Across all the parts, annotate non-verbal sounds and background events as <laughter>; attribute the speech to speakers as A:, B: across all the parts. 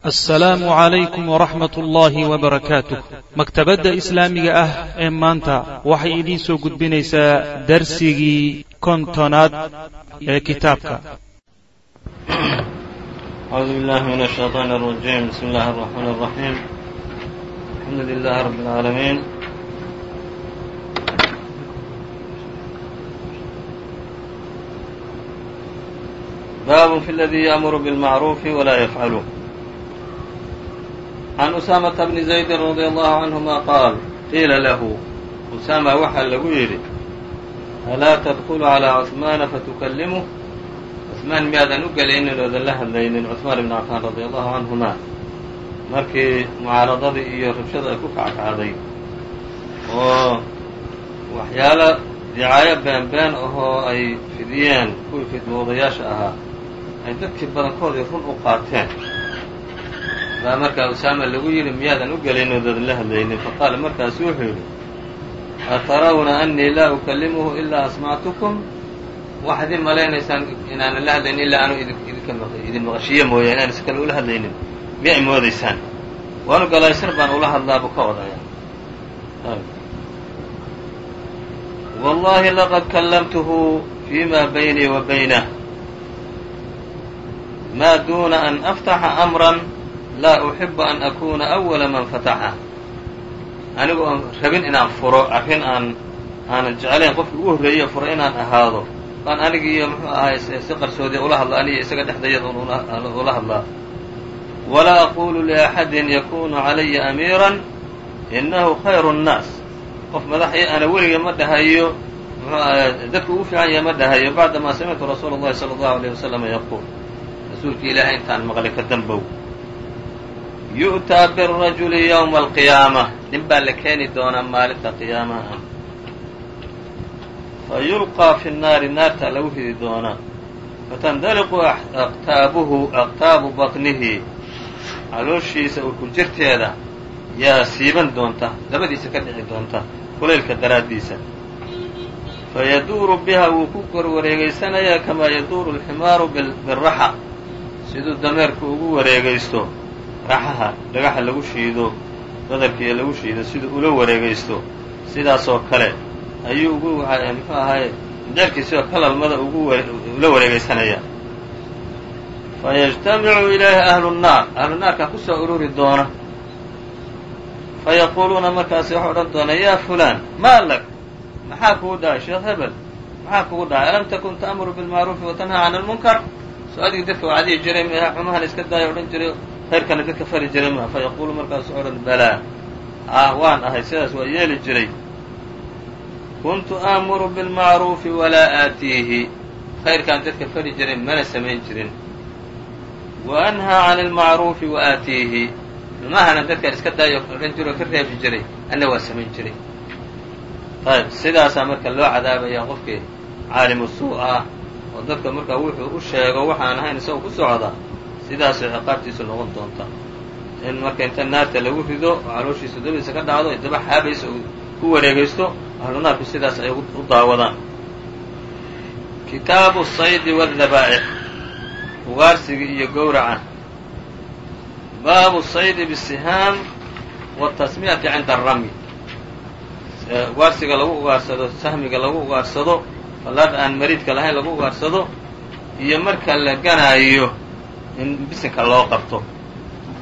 A: asalaamu calaykum waraxmat ullaahi wbarakaatuh maktabadda islaamiga ah ee maanta waxay idiin soo gudbinaysaa darsigii kontonaad ee kitaabka
B: أعوذ بالله من الشيطان الرجيم بسم الله الرحمن الرحيم الحمد لله رب العالمين باب في الذي يأمر بالمعروف ولا يفعله عن أسامة بن زيد رضي الله عنهما قال قيل له أسامة waxaa lagu yidhi أlاa تدخل على cثماaنa فتكلمه cثmaan miyaadan u gelaynin oodan la hadlaynin cثmaan بن cafاan رadي الله عanهuma markii mucaaradadii iyo rabshada ay ku kackacday oo waxyaalo dicaayo beenbeen ahoo ay fidiyeen kuwii fidmoodayaasha ahaa ay dadkii badankoodii run u qaateen baa markaa usaama lagu yidhi miyaadan u gelin oodadan la hadlaynin? Faqaala markaasu wuxuu yidhi atarawna annii laa ukallimuhu ilaa asmactukum waxaad ii malaynaysaan inaanan la hadlaynin ilaa anu idin maqashiiye mooyaan inaan si ula hadlaynin. Miya ay moodaysaan? Waanu galaysar baan ula hadlaabu ka odhaya wallahi laqad kallamtuhu fima baynii wa baynah ma duna an aftaxa amran laa uxibu an akuuna awala man fataxa anigu oon rabin inaan furo arrin aan aanan jeclayn qofkii ugu horreeye furo inaan ahaado baan anigiiyo muxuu ahay si qarsoodiya ula hadla aniyo isaga dhexdayada ula hadlaa walaa aquulu liaxadin yakunu calaya amiiran inahu khayru الnaas qof madaxii ana weliga ma dhahayo muxuu ahay dadku ugu fiican yahay ma dhahayo bacdamaa samictu rasuula اllahi salى اllahu alيyه waslama yaquul rasuulka ilaahay intaan maqlay ka dambow yu'taa birajuli yowma alqiyaama nin baa la keeni doonaa maalinta qiyaamaha. Fa yulqaa fi nnaari naartaa lagu ridi doonaa fatandaliqu aqtaabuhu aqtaabu batnihi. Calooshiisa urku jirteeda yaa siiban doonta dabadiisa ka dhici doonta kulaylka daraaddiisa. Fayaduuru biha wuu ku korwareegaysanayaa kamaa yaduuru alximaaru biraxa siduu dameerku ugu wareegaysto raxaha dhagaxa lagu shiido badarkiiyo lagu shiido siduu ula wareegaysto sidaasoo kale ayuu ugu muxuu ahaye deerkiisioo kalalmada ugu ula wareegaysanaya. Fayajtamicu ilayhi ahlu nnaar ahlu naarkaa ku ururi doona. Fayaquuluuna markaasi waxay odhan doona yaa fulaan maa lak? Maxaa kugu dhahay sheekh hebel? Maxaa kugu dhahay alam takun ta'muru bilmacruufi wa can almunkar soo adigii dadka wacdihi jiray meha xumahan iska daaya odhan jiray khayrkana dadka fari jiray ma fa yaquulu markaasu odhan balaa ah waan ahay sidaas waa yeeli jiray. Kuntu aamuru bilmacruufi walaa aatiihi. Khayrkaan dadka fari jiray mana samayn jirin. Wa anhaa can almacruufi wa aatiihi. Xumahana dadkaan iska daayo odhan jiro ka reebi jiray anna waa samayn jiray. Ayb sidaasaa marka loo cadaabaya qofkii caalimu suu ah oo dadka markaa wuxuu u sheego waxaan ahayn isagoo ku socda sidaasay ciqaabtiisu noqon doonta. In marka inta naarta lagu rido oo calooshiisa dabadiisa ka dhacdo daba xaabaysa uu ku wareegaysto ahlu naarku sidaas ay u daawadaan. Kitaabu saydi wاdabaa'ix ugaarsiga iyo gowraca. Baabu saydi bisihaam wاtasmiyati cinda aramy ugaarsiga lagu ugaarsado sahmiga lagu ugaarsado fallaada aan mariidka lahayn lagu ugaarsado iyo marka la ganaayo in bisinka loo qabto.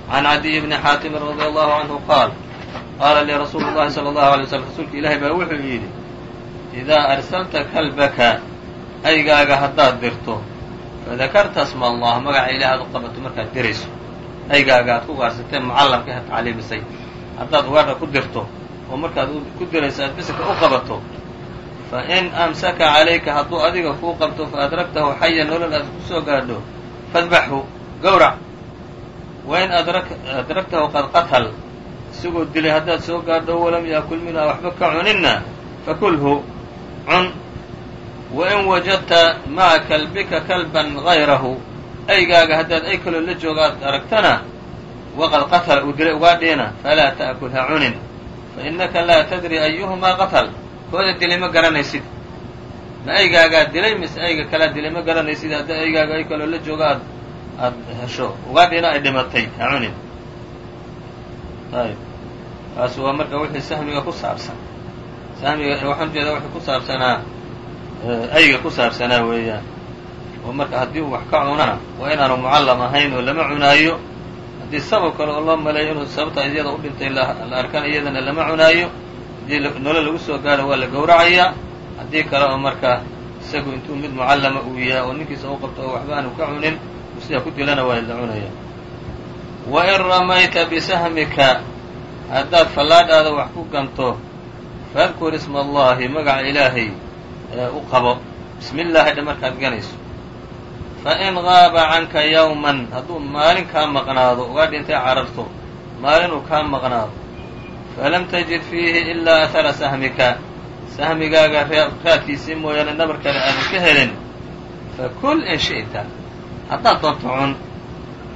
B: Can cadiy bni xaatimin radi allahu canhu qaal qaala lii rasuulu llahi sala allahu alay slam rasuulka ilaahay baa wuxuu yidhi idaa arsalta kalbaka aygaaga haddaad dirto fadakarta sma allah magaca ilaah aad u qabato markaad dirayso. Aygaaga aad ku ugaarsatee mucallamka ha tacliimisay. Haddaad ugaadha ku dirto oo markaad ku dirayso aad bisinka u qabato fain amsaka calayka hadduu adiga kuu qabto faadragtahu xayan nolol aad ku soo gaadho fadbaxhu gowrac wain adragtahu qad qatal. Isagoo dilay haddaad soo gaadho walam yaakul minhaa waxba ka cuninna fakulhu cun. Wain wajadta maca kalbika kalban gayrahu aygaaga haddaad ay kaloo la jooga aad aragtana waqad qatala uu dilay ugaadhiina falaa ta'kul ha cunin. Fainaka laa tadri ayuhumaa qatal. Kooda dilay ma garanaysid. Ma aygaagaa dilay mise ayga kalaa dilay ma garanaysid hadda aygaaga ay kaloo la jooga aad aad hesho. Ugaadhiina ay dhimatay ha cunin. Ayb kaas waa marka wixii sahmiga ku saabsan. Sahmiga waxaan u jeedaa wixii ku saabsanaa ayga ku saabsanaa weeyaan. Oo marka haddii uu wax ka cunana waa inaanu mucallam ahayn oo lama cunaayo. Haddii sabab kale oo loo maleeyo inuu sababta iyada u dhintay la arkana iyadana lama cunaayo. Haddii nolo lagu soo gaaro waa la gowracayaa haddii kale oo marka isagu intuu mid mucallama uu yahay oo ninkiisa u qabto oo waxba aanu ka cunin sidaa ku dilana waa la cunaya. Wa in ramayta bisahmika haddaad fallaadhaada wax ku ganto fadkur isma allahi magaca ilaahay u qabo. Bismi illaahi dhe markaad ganayso. Fain gaaba canka yawman hadduu maalin kaa maqnaado ugaa dhintay cararto maalin uu kaa maqnaado falam tajid fiihi ilaa ahara sahmika sahmigaaga raadkiisii mooyaane nabar kale aadan ka helin fakul in shi'ta haddaad doonto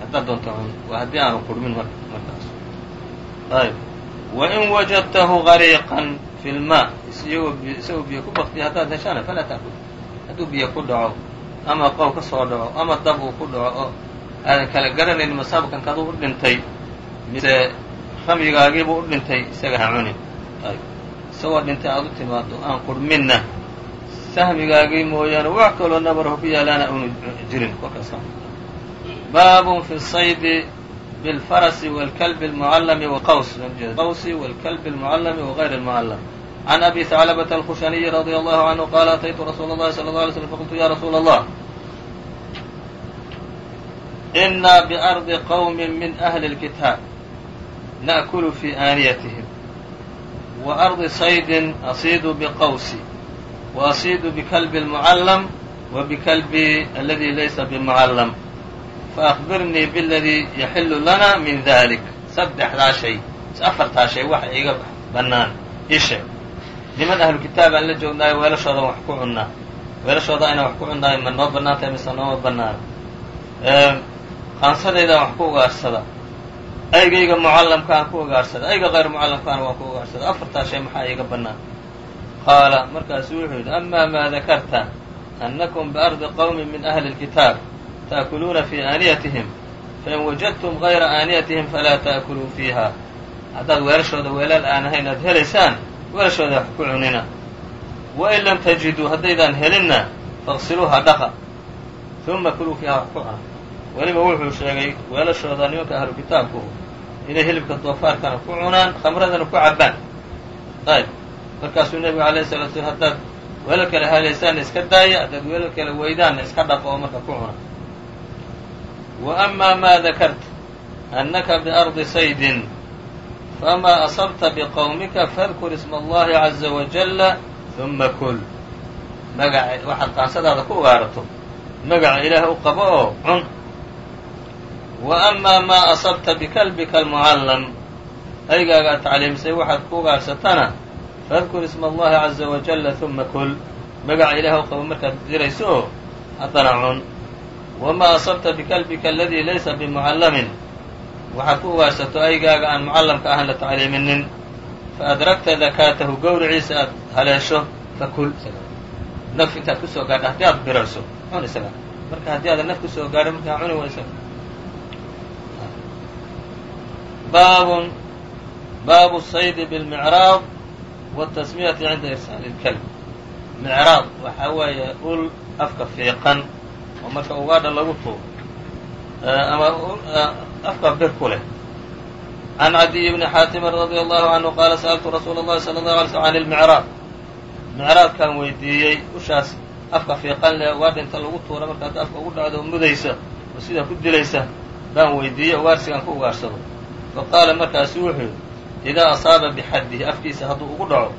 B: haddaad doonto cun waa haddii aanu qurmin markaas. Ayb wain wajadtahu gariiqan fi lmaa isagoo biyo ku baktiya haddaad heshaana falaa taakul hadduu biyo ku dhaco ama qow ka soo dhaco ama dab uu ku dhaco oo aadan kala garanayn masaabkan kaduu u dhintay mise ramyigaagiibuu u dhintay isaga ha cunin. Ayb isagoo dhintay aad u timaado aan qurminna sahmigaagii mooyaane wax kaloo nabarho ku yaalaana aunu jirin kolkaas baabun fi saydi بالفرس والكلب المعلم وqws qwس والكلب المعلم وغyr المعلم عن أbي ثعلبة الخشني رضي الله عنه قال أتيت رsuuل اللhi صلى الله عليه وسلم فقلت يا رsuuل الله إنا بأرض qوم من أهل الكتاب نأكل في آنيتهم وأرض صيد أصيد بqwسي وأصيد بكلب المعلم وبكلب الذي laysa بمعلم faأخbirnii bاladii yaxilu lana min dalik saddexdaa shay afartaa shay waxa iga bannaan ii sheeg niman ahlu kitaab aan la joognaayo weelashooda wax ku cunnaa weelashooda inaan wax ku cunnaayo ma noo bannaan tahay mise nooma bannaano qaansadayda wax ku ugaarsada aygayga mucallamkaan ku ugaarsada ayga hayr mucallamkaana waan ku ugaarsada afartaa shay maxaa iiga bannaan qaala markaasu wuxuu yidhi amaa maa dakarta annakum biardi qowmin min ahli اlkitaab taakuluuna fii aaniyatihim fain wajadtum gayra aaniyatihim falaa taakuluu fiiha haddaad weelashooda weelaal aan ahayn aad helaysaan weelashooda wax ku cunina wain lam tajiduu haddaydaan helinna faqsiluuha dhaqa uma kuluu fiiha wax ku cuna weliba wuxuu sheegay weelashooda nimanka ahlu kitaabku inay hilibka doofaarkana ku cunaan khamradana ku cabbaan ayb markaasuu nebigu alayh salatu slam haddaad welalkale haleesaanna iska daaya haddaad welalkale weydaanna iska dhaqo oo marka ku cuna wa amaa maa dakarta annaka biardi saydin famaa asabta biqowmika fadkur isma allahi caza wajalla uma kul. Magaca waxaad qaansadaada ku ugaarato magaca ilaah u qabo oo cun. Wa amaa maa asabta bikalbika almucallam aygaaga tacliimsay waxaad ku ugaarsatana fadkur isma allahi caza وجل uma kul magaca ilaah qabo markaad dirayso oo haddana cun wamaa asabta bikalbika aladii laysa bimucallamin waxaad ku ugaarsato aygaaga aan mucallamka ahan la tacliiminin. faadrakta dakaatahu gowriciisa aad haleesho fakul naf intaad ku soo gaadha haddii aad birarso cun isaga. marka haddii aada naf ku soo gaadho markaa wاtasmiyati cinda irsaali اlkalb micraad waxaa weeye ul afka fiiqan oo marka ugaadha lagu tuuro ama afka bir ku leh can cadiy bni xaatimin radi allahu canhu qaala sa'altu rasuula اllahi salى اlahu alay slm can ilmicraad micraadkaan weydiiyey ushaas afka fiiqan leh ugaadha inta lagu tuura marka hadda afka ugu dhacdo oo mudaysa oo sidaa ku dilaysa baan weydiiyey ugaarsigaan ku ugaarsado fa qaala markaasu wuxuu yidhi idaa asaaba bixaddihi afkiisa hadduu ugu dhaco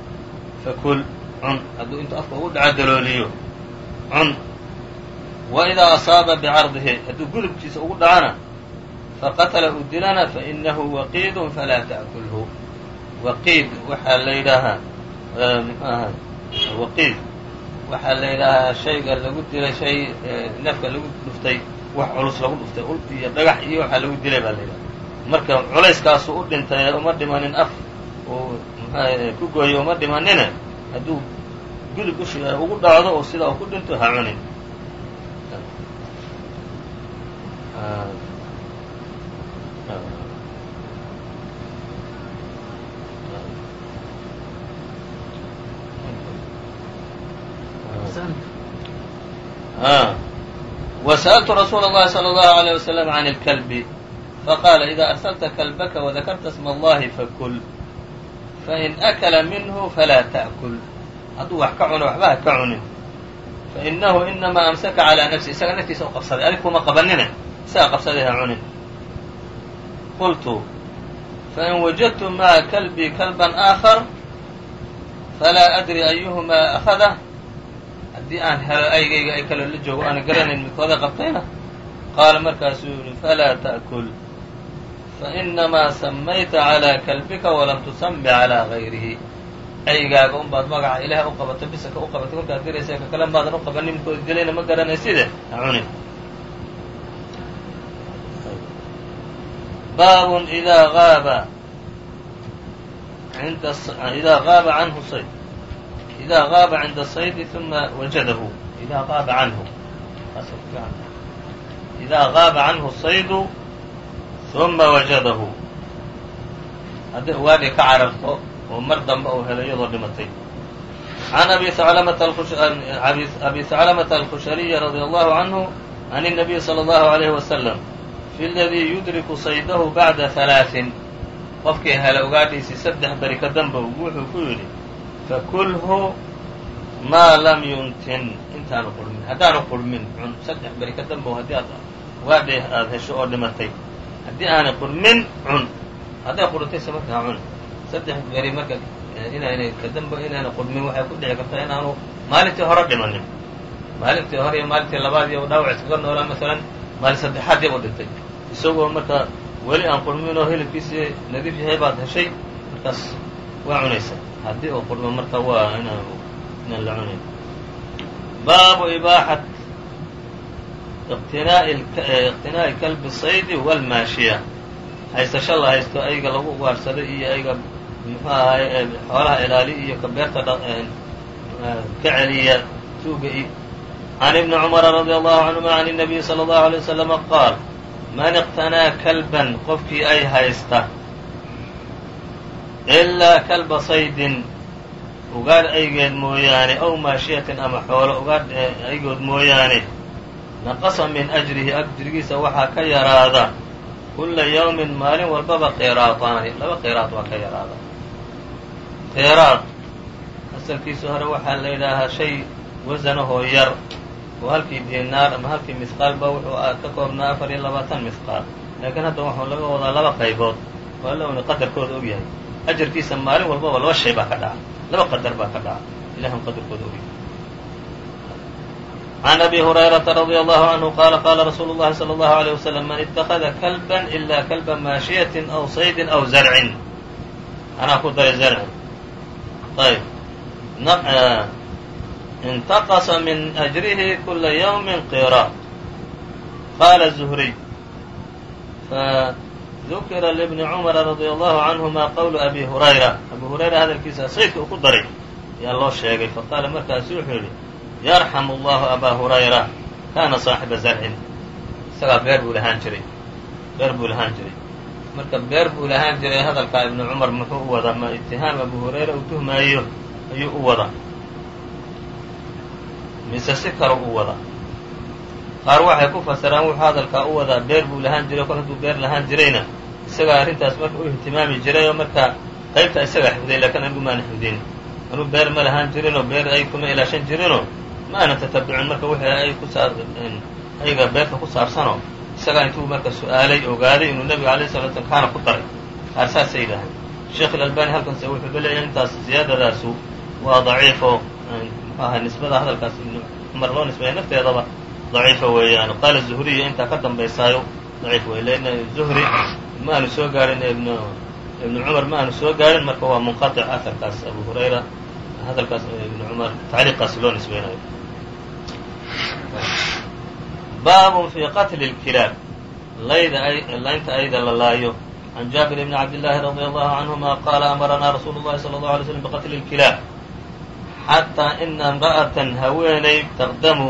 B: fakul cun hadduu intuu afka ugu dhaco dalooliyo cun wإida asaaba bcardihi hadduu gudubkiisa ugu dhacona faqatla uu dilana fainahu waqiid falaa taأkulhu waqiid waxaa la yidhaahaa mxu aha waqiid waxaa la yidhaahaa shayga lagu dilay shay neefka lagu dhuftay wax culus lagu dhuftay ul iyo dhagax iyo waxaa lagu dilay baa la yidhaha marka culayskaasu u dhintay uma dhimanin af uu mxu ku gooyo uma dhimanine hadduu gudub ush ugu dhacdo oo sidaa uu ku dhinto ha cunin وسألت رsuuل الlhi صلى الله عليه وسلم عن الكلب faqaala ida arsalta kalbaka wadakarta sma allahi fakul fain akala minhu falaa ta'kul hadduu wax ka cuno waxba ha ka cunin fainahu inamaa amsaka calaa nafsi isaga naftiisa u qabsaday adig kuma qabanine isaga qabsaday ha cunin qultu fain wajadtu maa kalbii kalban aakhar falaa adri ayuhumaa ahadah haddii aan helo aygayga ay kaloo la joogo aana garanayn midkooda qabtayna qaala markaasuu yihi falaa ta'kul fainamaa samayta calaa kalbika walam tusami calaa gayrihi caygaaga unbaad magaca ilaah u qabato bisaka u qabatay kolkaad diraysa ka kale maadan u qabanin midkood dilayna ma garanayside ha cunin baabun idaa aaba idaa aaba canhu sayd idaa qaaba cinda saydi uma wajadahu idaa qaaba canhu idaa qaaba canhu saydu ثuma wajadahu hadday ugaadhi ka cararto oo mar dambe uu helo iyadoo dhimatay عan abi ثaclamةa الkhushariي radي الlahu عanهu عan النabiي slى الlahu عalيه وasلم fi اladii yudriku saydahu baعda ثaلaaثin qofkii hela ugaadhiisii saddex beri ka danba wuxuu ku yidhi fakulhu maa lam yuntin intaanu qurmin haddaanu qurmin cun saddex beri ka dambow haddii aad ugaadhi aada hesho oo dhimatay haddii aanay qurmin cun. Hadday qurintayse markaa cun. Saddex beri marka inaynay kadamba inaanay qurmin waxay ku dhici kartaa inaanu maalintii hore dhimanin maalintii hore iyo maalintii labaad iyo dhaawac iskaga noolaa masalan maalin saddexaad yab u dhintay. Isagoo marka weli aan qurmin oo hilibkiisii nadiif yahay baad heshay markaas waa cunaysa haddii uu qurmo marka waa inaan la cunayn. Baabu ibaaxat iqtinaa'i kalbi saydi walmaashiya haysasho la haysto ayga lagu ugaarhsaday iyo ayga muxuu ahay xoolaha ilaali iyo ka beerta ka celiya tuuga i can ibni cumara radia allahu canhuma can inabiyi sala allahu alay wasalama qaal man iqtanaa kalban qofkii ay haysta ilaa kalba saydin ugaadh aygeed mooyaane aw maashiyatin ama xoolo ugaadh aygood mooyaane naqasa min ajrihi ajrigiisa waxaa ka yaraada kulla yawmin maalin walbaba qiraataani laba qiraad waa ka yaraada. Qiraad asalkiisa hore waxaa la yidhaahaa shay wasanahoo yar oo halkii diinaar ama halkii misqaalba wuxuu ka koobnaa afar iyo labaatan misqaal. Laakiin hadda waxuu laga wadaa laba qaybood oo alla una qadarkooda og yahay. Ajarkiisa maalin walbaba laba shay baa ka dhaca laba qadar baa ka dhaca ilahan qadarkooda og yahay عن أbي هريرة رضي الله عنه qال qاla رsuuل الlahi صلى الله عليه وسلم mن اتخذa كلبا إلا كلبa mاaشhiية أو صيد أو زرع anaa ku daray زرع ayb انتqصa min أجرihi كuلa يوم qيrا qاla الزهري فذukira لبن cمر رضي الله عنهma qول أbي هريرة أbي هريرة hadalkiisa saydka uu ku daray yaa loo sheegay faqاala markaasu wuxuu yihi yarxam allahu abaa hurayra kaana saaxiba zarcin isagaa beer buu lahaan jiray. Beer buu lahaan jiray. Marka beer buu lahaan jiray hadalkaa ibnu cumar muxuu u wadaa ma itihaam abu hurayra uu tuhmaayo? Ayuu u wadaa. Mise si kale u wadaa. Qaar waxay ku fasiraan wuxuu hadalkaa u wadaa beer buu lahaan jiray kol hadduu beer lahaan jirayna? Isagaa arrintaas marka u ihtimaami jiray oo marka qaybta isagaa xifday laakiin anigu maana xifdin anuu beer ma lahaan jirinoo beer ay kuma ilaashan jirinoo ma aanan tatabucin marka wixii ay ku saar ayga beerta ku saabsanoo isagaa intuu marka su'aalay ogaaday inuu nebiga alayh sala slam kaana ku daray. Qaar saasay sheekh ilalbani halkanse wuxuu ba intaas ziyaadadaasu waa daciifo muxuu ahay nisbada hadalkaas cumar loo nisbeeya nafteedaba daciifa weeyaan. Qaala zuhriya intaa ka dambaysaayo daciif wey leanna zuhri ma soo gaarin ibn ibnu cumar ma soo gaarin. Marka waa munqaطic aharkaas abu hurayra hadalkaas ibnu cumar tacliiqaasi loo nisbeynayo baabun fii qatli اlkilaab layda laynta ayda la laayo can jaabir bni cabdillaahi radi allahu canhuma qaala amaranaa rasuulu llahi sala allahu alay slm biqatli اlkilaab xataa ina imra'atan haweeney taqdamu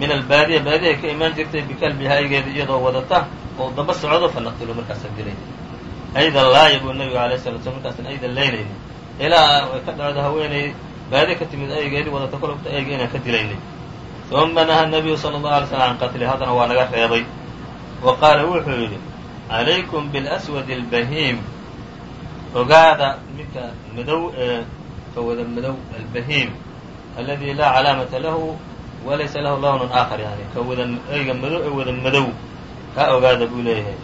B: min albaadiya baadiyahay ka imaan jirtay bikalbiha aygeeda iyadoo wadata oo daba socdo fanaqtulu markaasaan dilayna ayda laaya buu nabigu alay sala slam markaasan ayda laynayni ilaa ka dhacdo haweenay baadi ka timid aygeedii wadata kologta ayga inaan ka dilaynay uma naha nabiyu sala allahu alay slam can qatli haddana waa naga reebay wa qaala wuxuu yidhi calaykum biاlaswadi albahiim ogaada midka madow ee ka wada madow albahiim aladi laa calaamata lahu walaysa lahu lawnun aakhar yani ka wada eyga madow ee wada madow kaa ogaada buu leeyahay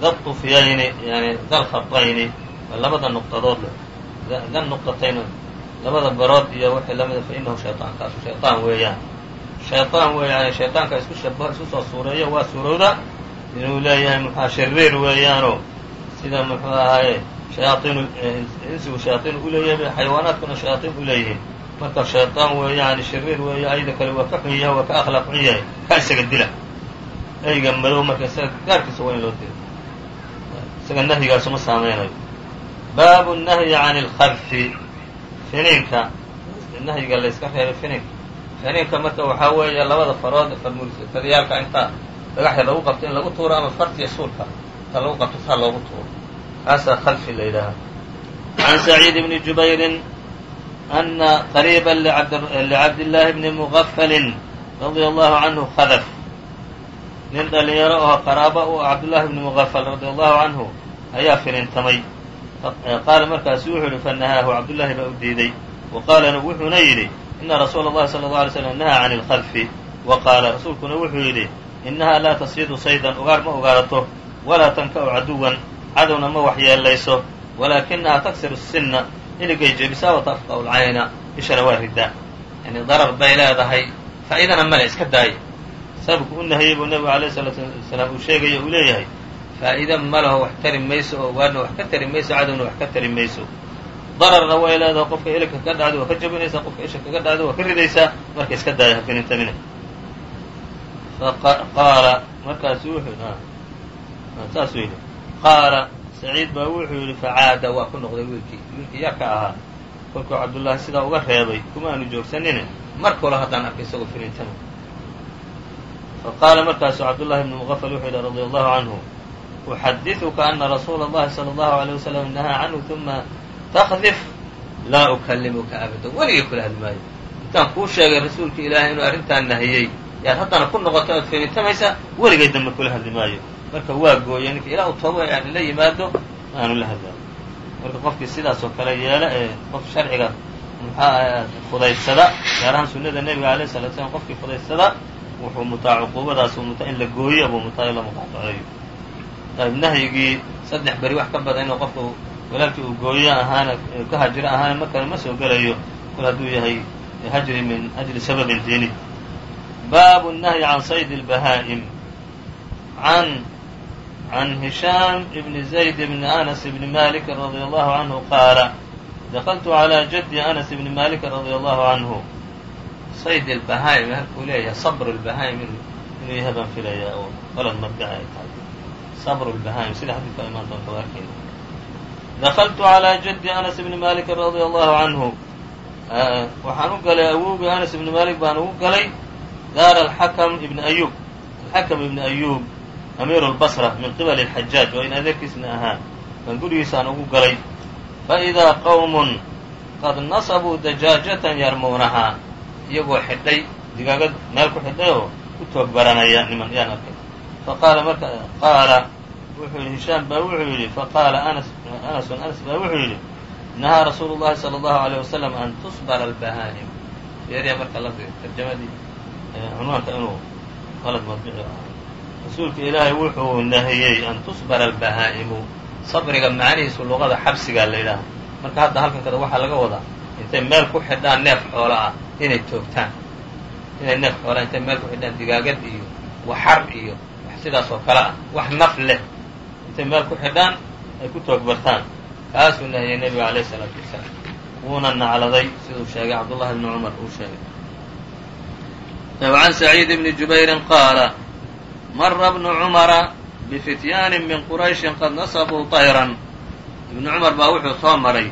B: dad tufyayni yani dal khaطayni labada nuqtadood leh dan nuqtatayn labada barood iyo wixii lamida fa inahu shayطaan kaasu shayطaan weeyaan shayطaan weeyaan shayطaanka isku shabaho isku soo suureeya waa suurowda inuu leeyahay muxua shariir weeyaanoo sida muxuu ahaaye shayaaiin insigu shayaaiin u leeyahay xayawaanaadkuna shayaaiin u leeyihiin marka shayطaan weeyaani shariir weeya ayda kale waa ka xun yahay waa ka akhlaaq xun yahay ka isaga dila eyga madow marka isaga gaarkiisa waa in loo dilo isaga nahyigaasuma saameynayo baabu nahyi can اlkadfi finiinka nahyiga layska reebay fininka finiinka marka waxaa weeye labada farood faryaaalka inta dhagaxda lagu qabto in lagu tuuro ama fartiya suulka inta lagu qabto saa loogu tuuro. Kaasaa khalfi la yidhaaha. Can saciid bni jubayrin ana qariiba licabdillaahi bni mugafalin radia allahu canhu khadaf. Nin dhalinyaro oo qaraaba u cabdullaahi bni mugafal radia allahu canhu ayaa finintamay qaala markaasu wuxuu yihi fanahaahu cabdullaahi baa u diiday wa qaala wuxuuna yidhi ina rasuula اllahi salى اlه alay slam nahaa can اlkadfi wa qaala rasuulkuna wuxuu yidhi inahaa laa tasyidu saydan ugaar ma ugaarato walaa tanka'u caduwan cadowna ma waxyeelayso walaakinahaa taksiru sinna iligay jebisaa wa tafqa'u lcayna ishana waa riddaa yani darar bay leedahay faa'iidana male iska daaya sababku u nahiyey buu nebigu alayh salaatu wasalaam uu sheegaya uu leeyahay faa'iida ma laho wax tari mayso oo ugaarna wax ka tari mayso cadowna wax ka tari mayso dararna way leedahay qofka iligka ka dhacdo waa ka jabinaysaa qofka isha kaga dhacdo waa ka ridaysaa marka iska daaya hafinintamina qaala markaasu wuxuu saasuu yidhi qaala saciid baa wuxuu yidhi facaada waa ku noqday wiilkii wiilkii yarka ahaa kolkuu cabdullaahi sidaa uga reebay kuma aanu joogsanine mar kalo haddaan arkay isagoo finintama faqaala markaasu cabdullahi bnu mugafal wuxuu yidhi radia allahu canhu uxadiثuka ana rasuula اllahi salى اllahu عalيه wasalam nahaa canhu uma takdif laa ukalimuka abada weligay kula hadli maayo intaan kuu sheegay rasuulka ilaahay inuu arrintaan nahiyey yaad haddana ku noqoto ood finintamaysaa weligay dambe kula hadli maayo marka waa gooye ninka ilaa uu toobo yani la yimaado aanu la hadlaayo marka qofkii sidaas oo kale yeela ee qof sharciga muxaa fudaysada gaar ahaan sunnada nebiga alayh salatu slam qofkii fudaysada wuxuu mutaa cuquubadaas mutaa in la gooyo buu mutaa in la muqaataceeyo ayb nahyigii saddex beri wax ka badan inuu qofku walaalkii uu gooyo ahaana ka hajiro ahaana mar kale ma soo gelayo kol hadduu yahay hajri min ajli sababin diini. Baabu nahyi can sayd اlbahaa'im an can hishaam ibni zayd bni anas bni malik radia allahu canhu qaala dakaltu calaa jaddi anas ibni malik radia allahu canhu sayd lbahaa'im halkuu leeyahay sabr lbahaa'im inuu yahay baan filayaa oo qalad madda ay tahay sabr اlbahaa'im sida xadiidka imaan doonta waa arkeyna dakltu calى jaddi anas bni maliki radia allahu canhu waxaan u galay awowgii anas ibni malik baan ugu galay daar alxakm ibni ayub alxakm ibni ayub amiiru lbasra min qibali اlxajaaj oo in adeerkiisna ahaa baan gurigiisaan ugu galay faidaa qowmun qad nasabuu dajaajatan yarmuunahaa iyagoo xidhay digaagad meel ku xidhay oo u toog baranaya niman yaan arkay faqaala marka qaala wuxuu yidhi hishaam baa wuxuu yidhi faqaala anas anasun anas baa wuxuu yidhi nahaa rasuulu llahi salى allahu alيyه wasalam an tusbara albahaa'im yeeriya marka lafdiga tarjamadii cunwaanka inuu qalad madbici ahaa rasuulka ilaahay wuxuu nahiyey an tusbara albahaa'imu sabriga macnihiisu luqada xabsigaa la yidhaaha marka hadda halkan kada waxaa laga wadaa intay meel ku xidhaan neef xoola ah inay toogtaan inay neef xoolaa intay meel ku xidhaan digaagad iyo waxar iyo wax sidaas oo kale ah wax naf leh intay meel ku xidhaan ay ku toogbartaan kaasuu nahiyey nebiga alayh isalaatu wasalaam wuuna nacladay siduu sheegay cabdullahi bni cumar uu sheegay وعn سعيid بن جubayri qaala mara بن cmra bfityaani min qurayشhi qad nasbuu طayran ibnu cumar baa wuxuu soo maray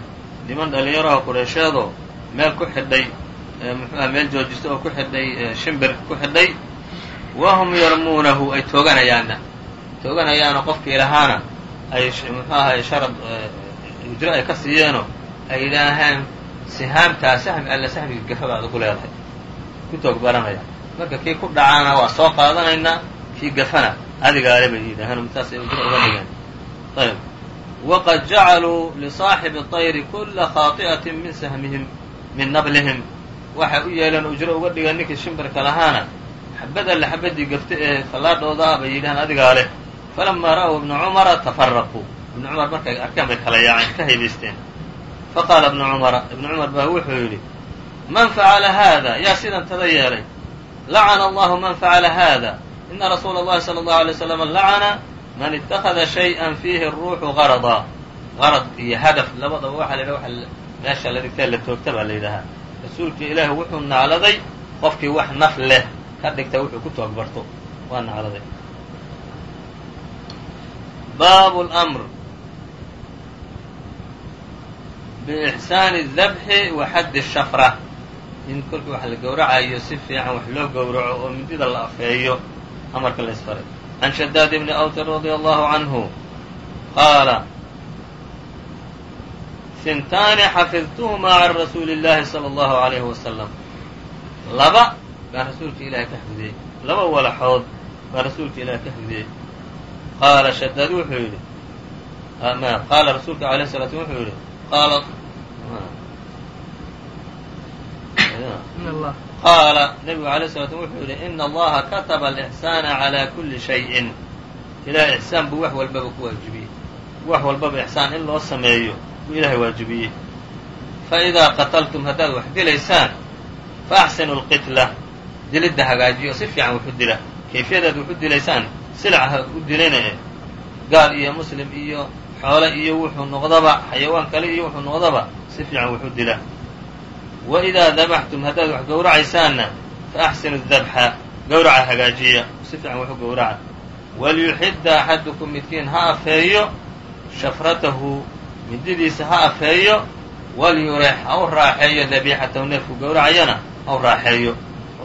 B: niman dhalinyaraho quraysheedoo meel ku xidhay mxuah meel joojista oo ku xidhay shimbir ku xidhay wahum yarmuunahu ay tooganayaanna tooganayaanoo qofkii lahaana ay muxuu ahay sharad ujro ay ka siiyeenoo ay yidhaaheen sihaamtaa sahmi alla sahmiga gafadaada ku leedahay ku toog baranaya marka kii ku dhacaana waa soo qaadanaynaa kii gafana adigaale bay yidhaaheen intaas ay ujro uga dhigeen ayb waqad jacaluu lisaaxibi طayri kula khaaطi'atin min sahmihim min nablihim waxay u yeeleen ujro uga dhigeen ninkii shimbirka lahaana xabad alle xabadii gafta ee fallaadhooda ah bay yidhahaan adigaa leh falamaa ra'w ibnu cumara tafaraquu ibnu cumar markay arkeen bay kala yaaceen ka haybaysteen faqaala ibnu cumara ibnu cumar baa wuxuu yidhi man facala haada yaa sidan tada yeelay lacana allahu man facala haada ina rasuula اllahi salى اllahu alay slam lacana man itakada shayئan fiihi ruuxu garadaa garad iyo hadaf labadaba waxaa la yidhaha wa meesha la dhigtee la toogta baa la yidhahaa rasuulka ilaahi wuxuu nacladay qofkii wax naf leh ka dhigta wuxuu ku toog barto waa nacladay baabu lmr biixsaani الdabxi wa xaddi shafra in kolkii wax la gowracayo si fiican wax loo gowraco oo mindida la afeeyo amarka la isfaray can shadaad bni awtin radia allahu canhu qaala sintaani xafidtuhumaa can rasuuli اllahi salى اllahu عalayhi wasalam laba baan rasuulka ilaahay ka xifdiyey laba walaxood baan rasuulka ilaahay ka xifdiyey qaala shadaad wuxuu yidhi qaala rasuulka alayh الsala slam wuxuu yidhi qaala qaala nebigu alay sala slam wuxuu yidhi ina allaha kataba alإxsaana calى kuli shayin ilahay ixsaan buu wax walbaba ku waajibiyey wax walbaba ixsaan in loo sameeyo buu ilahay waajibiyey faidaa qataltum haddaad wax dilaysaan faaxsinu lqitla dilidda hagaajiyo si fiican waxu dila. Kayfiyadaad waxu dilaysaan silac ha u dilina e gaal iyo muslim iyo xoole iyo wuxuu noqdaba xayawaan kale iyo wuxuu noqdaba si fiican waxu dila. Wa idaa dabaxtum haddaad wax gowracaysaanna fa axsinu dabxa gowraca hagaajiya si fiican waxu gowraca. Walyuxidda axadukum midkiin ha afeeyo shafratahu mididiisa ha afeeyo walyurex ha u raaxeeyo dabiixatahu neefku gowracayana ha u raaxeeyo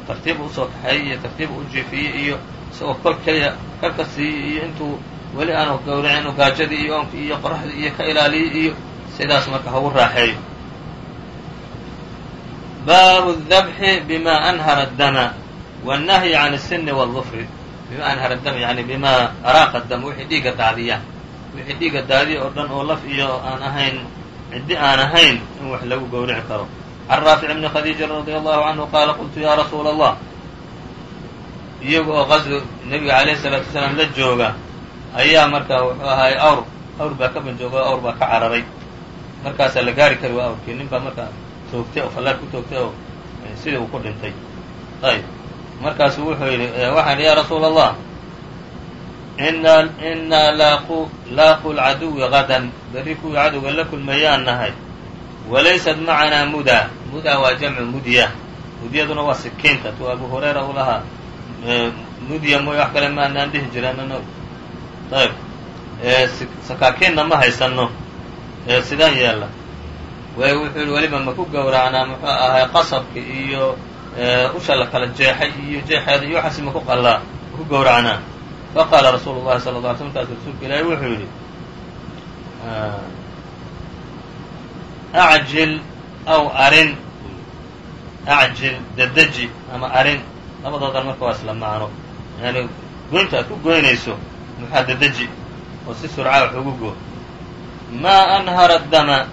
B: tartiibu u soo kaxeeyey iyo tartiib u jiifiyey iyo isagoo kol keliya karka siiyey iyo intuu weli aanu gowracin gaajadii iyo oonkii iyo qoraxdii iyo ka ilaaliyey iyo sidaas marka haugu raaxeeyo baabu dabxi bima anhara dama wannahyi can sinni wاlufri bima anhara dam yani bima araaqa dam wixii dhiiga daadiya wixii dhiiga daadiya oo dhan oo laf iyo aan ahayn ciddi aan ahayn in wax lagu gowrici karo can raafic bni khadiija radia allahu canhu qaala qultu ya rasuula allah iyaga oo qasdi nebiga alayhi salaatu wasalaam la jooga ayaa marka wuxuu ahaay awr awr baa ka banjooga o awr baa ka cararay markaasaa la gaari kari waa awrkii nin baa marka toogtay oo fallaar ku toogtay oo sidii uu ku dhintay ayb markaasuu wuxuu yidhi waxaan ya rasuula allah inaa laaqu lcaduwi gadan berri kuwii cadowga la kulmayaan nahay walaysat macanaa mudaa mudaa waa jamcu mudya mudyaduna waa sikiinta tuu abu hurayra u lahaa mudya mooy wax kale maanaan dhihi jiran ayb sakaakiinna ma haysano sidaan yeella way wuxuu yihi weliba ma ku gowracnaa muxuu ahay qasabka iyo usha la kala jeexay iyo jeexeeda iyo waxaasi ma ku qallaa ma ku gowracnaa faqaala rasuulu llahi sala lla alay sl markaasu rasuulka ilaahi wuxuu yidhi acjil aw arrin acjil dedeji ama arrin labadoodan marka waa isla macno yani goynta aad ku goynayso maxaa dedeji oo si surca wax ugu go maa anhara dama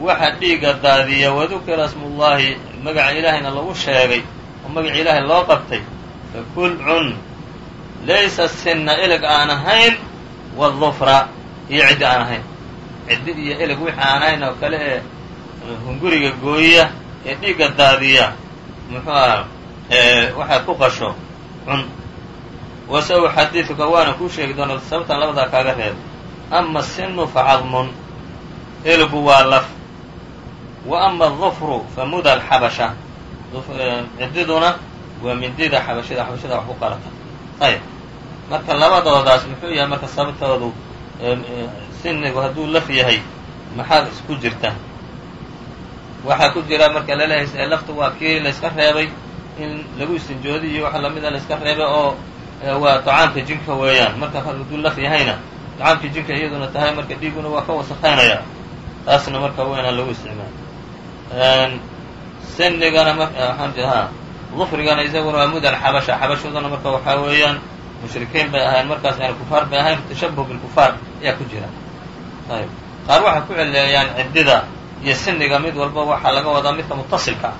B: waxa dhiiga daadiya wadukira smullahi magaca ilaahayna lagu sheegay oo magaca ilaahay loo qabtay fakul cun laysa sinna ilig aan ahayn wاdufra iyo ciddi aan ahayn ciddi iyo ilig wixii aan ahayn oo kale ee hunguriga gooya ee dhiigga daadiya muxuu aha waxaad ku qasho cun wase uxadiثuka waana kuu sheegi doona sababtan labadaa kaaga reeb ama sinu facadmun iligu waa laf. Wa ama adufru famuda alxabasha. Ciddiduna waa mindida xabashida xabashada wax ku qalata ayb marka labadoodaas muxuu yahay marka sababtoodu sinigu hadduu laf yahay maxaa isku jirta? Waxaa ku jira marka la leeyahay laftu waa kii layska reebay in lagu istinjoodi iyo waxa lamida la iska reebe oo waa طacaamka jinka weeyaan. Marka hadduu laf yahayna طacaamkii jinka iyaduna tahay marka dhiiguna waa ka wasakaynaya taasna marka weynaan lagu isticmaal sinigana waxaan ha dufrigana isaguna waa mudal xabasha. Xabashoodana marka waxaa weeyaan mushrikiin bay ahayn markaas yani kufaar bay ahayn tashabuh bilkufaar ayaa ku jira ayb qaar waxay ku celeeyaan ciddida iyo siniga mid walba waxaa laga wadaa midka mutasilka ah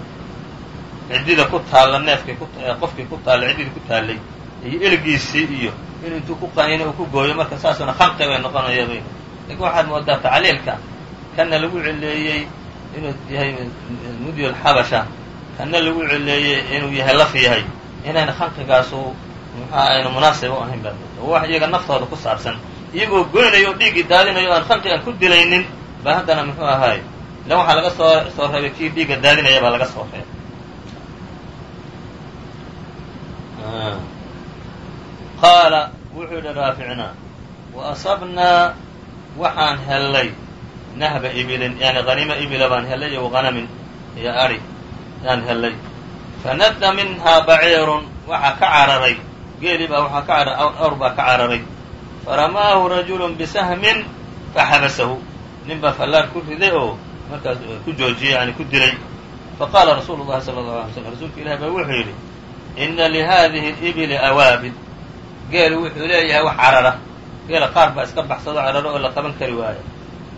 B: ciddida ku taalla neefkii qofkii ku taalla ciddidii ku taallay iyo eligiisii iyo inuu intuu ku qanino uu ku gooyo marka saasuna khanqi bay noqonayaba laakiin waxaad moodaa tacliilka kana lagu celeeyey inuu yahay mudyul xabasha kana lagu celeeyey inuu yahay laf yahay inayna khanqigaasu muxaa ayna munaasib u ahayn baa wax iyaga naftooda ku saabsan iyagoo goynayo oo dhiiggii daadinayo aan khanqi aan ku dilaynin baa haddana muxuu ahaay ilan waxaa laga soo soo reebay kii dhiigga daadinaya baa laga soo reebay. Qaala wuxuu yidhi raaficna wa asabnaa waxaan hellay nahba ibilin yani hanima ibila baan hellay iyo hanamin iyo ari yaan hellay fanadda minhaa baciirun waxaa ka cararay geeli baa waxaa ka awr baa ka cararay faramaahu rajulun bisahmin faxabasahu nin baa fallaar ku riday oo markaas ku joojiyey yani ku dilay faqaala rasuulu llahi sala allahu alay slam rasuulka ilahi baa wuxuu yidhi ina lihadihi libili awaabid. Geelu wuxuu leeyahay wax carara. Geela qaar baa iska baxsado cararo oo la qaban kari waayo.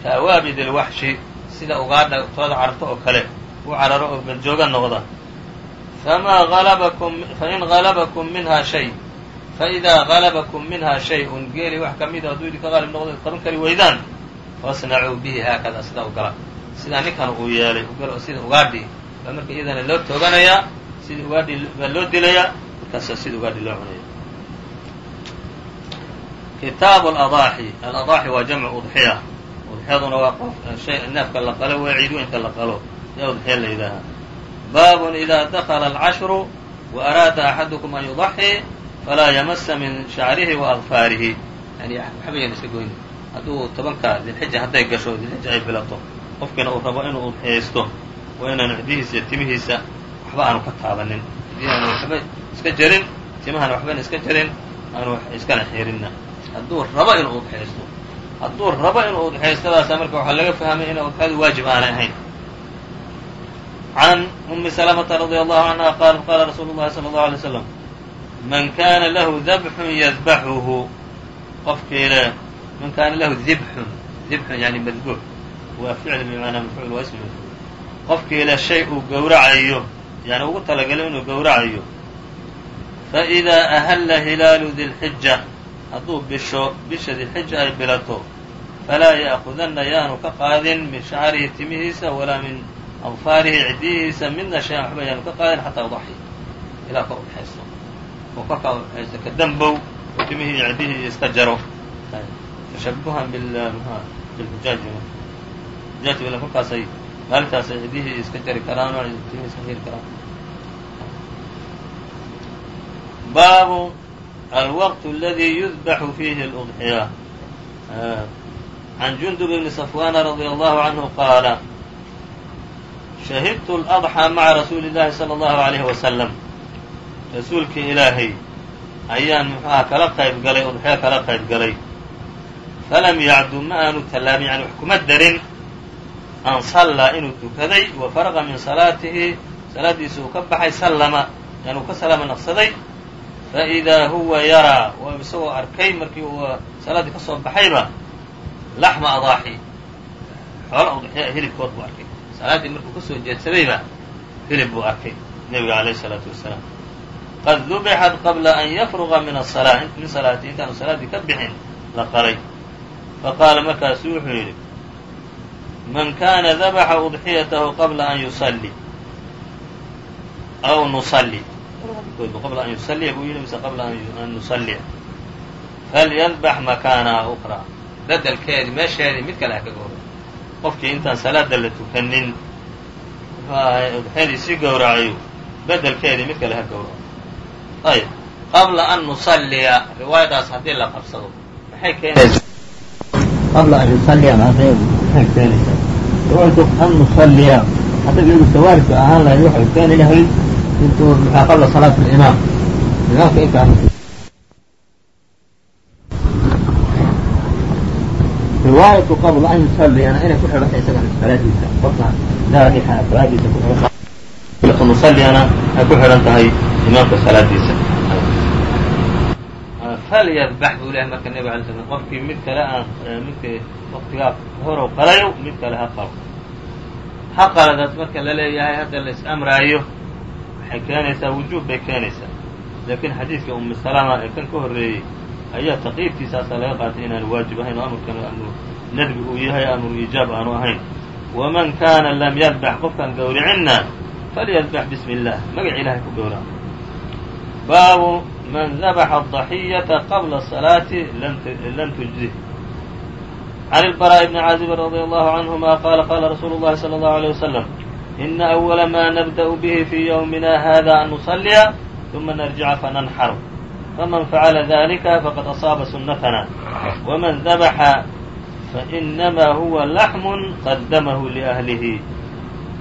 B: Ka awaabid ilwaxshi sida ugaadha tooda cararto oo kale u cararo oo banjooga noqda. Famaa alabakum fain halabakum minha shay faidaa halabakum minha shay-un geeli wax ka mida hadduu idinka qaalib noqdo qaban kari weydaan fasnacuu bihi haakada sidaa u gala sidaa ninkan uu yeelay sida ugaadhi baa marka iyadana loo tooganayaa sida ugaadhi baa loo dilayaa markaasa sida ugaadhi loo cunaya kitaabu aladaaxi aladaaxi waa jamcu udxiya udxiyaduna waa qof shay neefka la qalo waa ciidweynka la qalo yaa udxiya la yidhaahaa baabun idaa dakala alcashru wa araada axadukum an yudaxii falaa yamasa min shacrihi wa adfaarihi yani waxba yan iska goyni hadduu tobanka dilxija hadday gasho dilxija ay bilato qofkiina uu rabo inuu udxiyaysto waa inaanu ciddihiisa iyo timihiisa waxba aanu ka taabanin haddii aanu waxba iska jarin timahana waxbana iska jarin aanu iskana xirinna hadduu rabo inuu udxiyaysto hadduu rabo inuu udxiyastadaasa marka waxaa laga fahmay in udxiyadu waajib aanay ahayn can umi salamata radia allahu canha qalat qaala rasuulu llahi man kana lahu dabxun yadbaxuhu qofkii le man kaana lahu dibxun dibxun yani madbuux waa ficl bimacnaa mafcuul waa ismi mafcuul qofkii le shay uu gowracayo yani ugu talagalay inuu gowracayo faidaa ahalla hilaalu dilxija hadduu bisho bisha dilxija ay bilato falaa ya'kudanna yaanu ka qaadin min shacrihi timihiisa walaa min adfaarihi ciddiyihiisa midna shay-an waxba yaanu ka qaadin xataa udaxi ilaa ka udxaysto oo korkaa udxaysto ka dambow oo timihii iyo ciddihii iska jaro tashabuhan bilxujaaji xujaaji ila kolkaasay maalintaasay ciddihii iska jari karaan oo timihii iska hiri karaan baabu alwqt اladي yudbax fiihi اlأضxya can jundub bni صafwana radي allahu canhu qaala shahidtu اlأضxى maca rasuuli اllahi salى اllahu عalayh wasalam rasuulkii ilaahay ayaan muxuaha kala qayb galay udxyo kala qayb galay. Falam yacdu ma aanu tallaabin yani wax kuma darin. An sallaa inuu tukaday wa faraqa min salaatihi salaaddiisa uu ka baxay sallama yani uu ka salaama naqsaday. Faidaa huwa yaraa waa isagoo arkay markii uu salaaddii ka soo baxayba laxma adaaxi. Xoola udxya hilibkood buu arkay. Salaaddii markuu ka soo jeedsadayba hilib buu arkay nebiga alayh isalaatu wasalaam qad dubixat qabla an yafruqa min asalaa min salaati intaanu salaaddii ka bixin la qalay faqaala markaasu wuxuu yidhi man kana dabaxa udxiyatahu qabla an yusalli aw nusalli qabla an yusalliya buu yidhi mise qabla an nusalliya falyadbax makaanaha ukraa bedelkeedii meesheedii mid kale ha ka gowraco qofkii intaan salaada la tukanin muxuu ahay udxyadii si gowracayo bedelkeedii mid kale ha gowraco ayb qabla an nusalliya riwaayadaas haddii la qabsado maxay keenaysaa?
C: Qabla an yusalliya maxay keenaysaa? Riwaayatu an nusalliya hadday iyadu sawaaridka ahaan lahayd waxay keeni lahayd intuu maxaa qabla salaat alimaam. Imaamka inkaan riwaayatu qabla an yusalliyana inay ku xidhanta isaga salaadiisa qofka daaixa salaadiisa ku
B: musalliyana ay ku xidhan tahay imaamka salaadiisa. Falyadbax buu lehay marka nabig alay slam qofkii mid kale aan midka waktigaa horow qalayo mid kale ha qalo. Ha qaladaas marka la leeyahay hadda la is-amraayo waxay keenaysaa wujuub bay keenaysaa. Laakiin xadiidka umi salama ee kan ka horreeyey ayaa taqyiidkiisaasaa laga qaatay inaanu waajib ahayn oo amarkan amru nadbi uu yahay amru iijaab aanu ahayn. Waman kaana lam yadbax qofkaan gowricinna falyadbax bismi illah magac ilahay ku gowraca baabu man dabaxa adaxiyata qabla salaati lam tujzih can ilbaraaءi bni caazibin radi allahu canhuma qaala qaala rasuulu llahi salى allahu alيyه wasalam ina awala ma nabda'u bihi fii ywmina hada an nusalliya uma narjica fananxar faman facala dalika faqad asaaba sunnatana waman dabaxa fainamaa huwa laxmun qadamahu liahlihi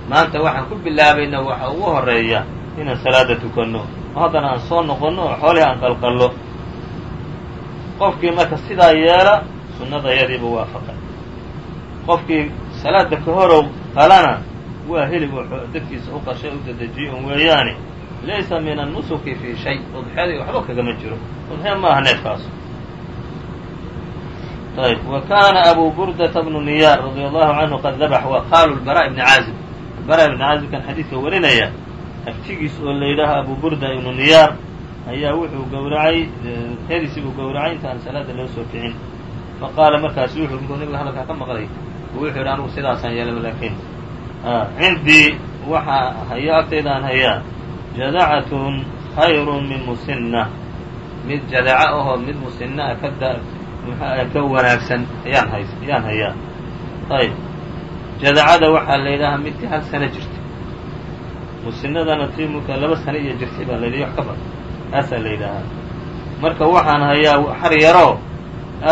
B: maanta waxaan ku bilaabayna waxa ugu horreeya inaan salaada tukanno. Oo haddana aan soo noqonno oo xoolihii aan qalqallo. Qofkii marka sidaa yeela sunnadayadiiba waafaqay qofkii salaada ka horow qalana waa hilib oo dadkiisa u qashay u dadejiyey un weeyaane laysa min annusuki fii shay. Udxyadii waxba kagama jiro. Udxya ma aha neefkaas ayb wa kaana abu burdata bnu niyaar radia allahu canhu qad dabax wa qaalu lbara ibni caazib bara ibni caazibkan xadiidka warinaya aftigiis oo la yidhaaho abu burda ibnu niyaar ayaa wuxuu gowracay heediisii buu gowracay intaan salaada loo soo kicin. Fa qaala wuxuu inkuu nabiga hadalkaa ka maqlay? Wuxuu yidhi anugu sidaasaan yeelaba laakiin cindii waxaa hayo agtaydaan hayaa. Jadacatun khayrun min musinna. Mid jadaca ahoo mid musinaa ka da mxua ka wanaagsan ayaan hay ayaan hayaa. Ayb jadacada waxaa la yidhaahaa midii hal sano jirta musinadana tii mka laba sano iyo jirtay baa la yidhi wax ka badan. Taasaa la yidhaahaa marka waxaan hayaa xar yaroo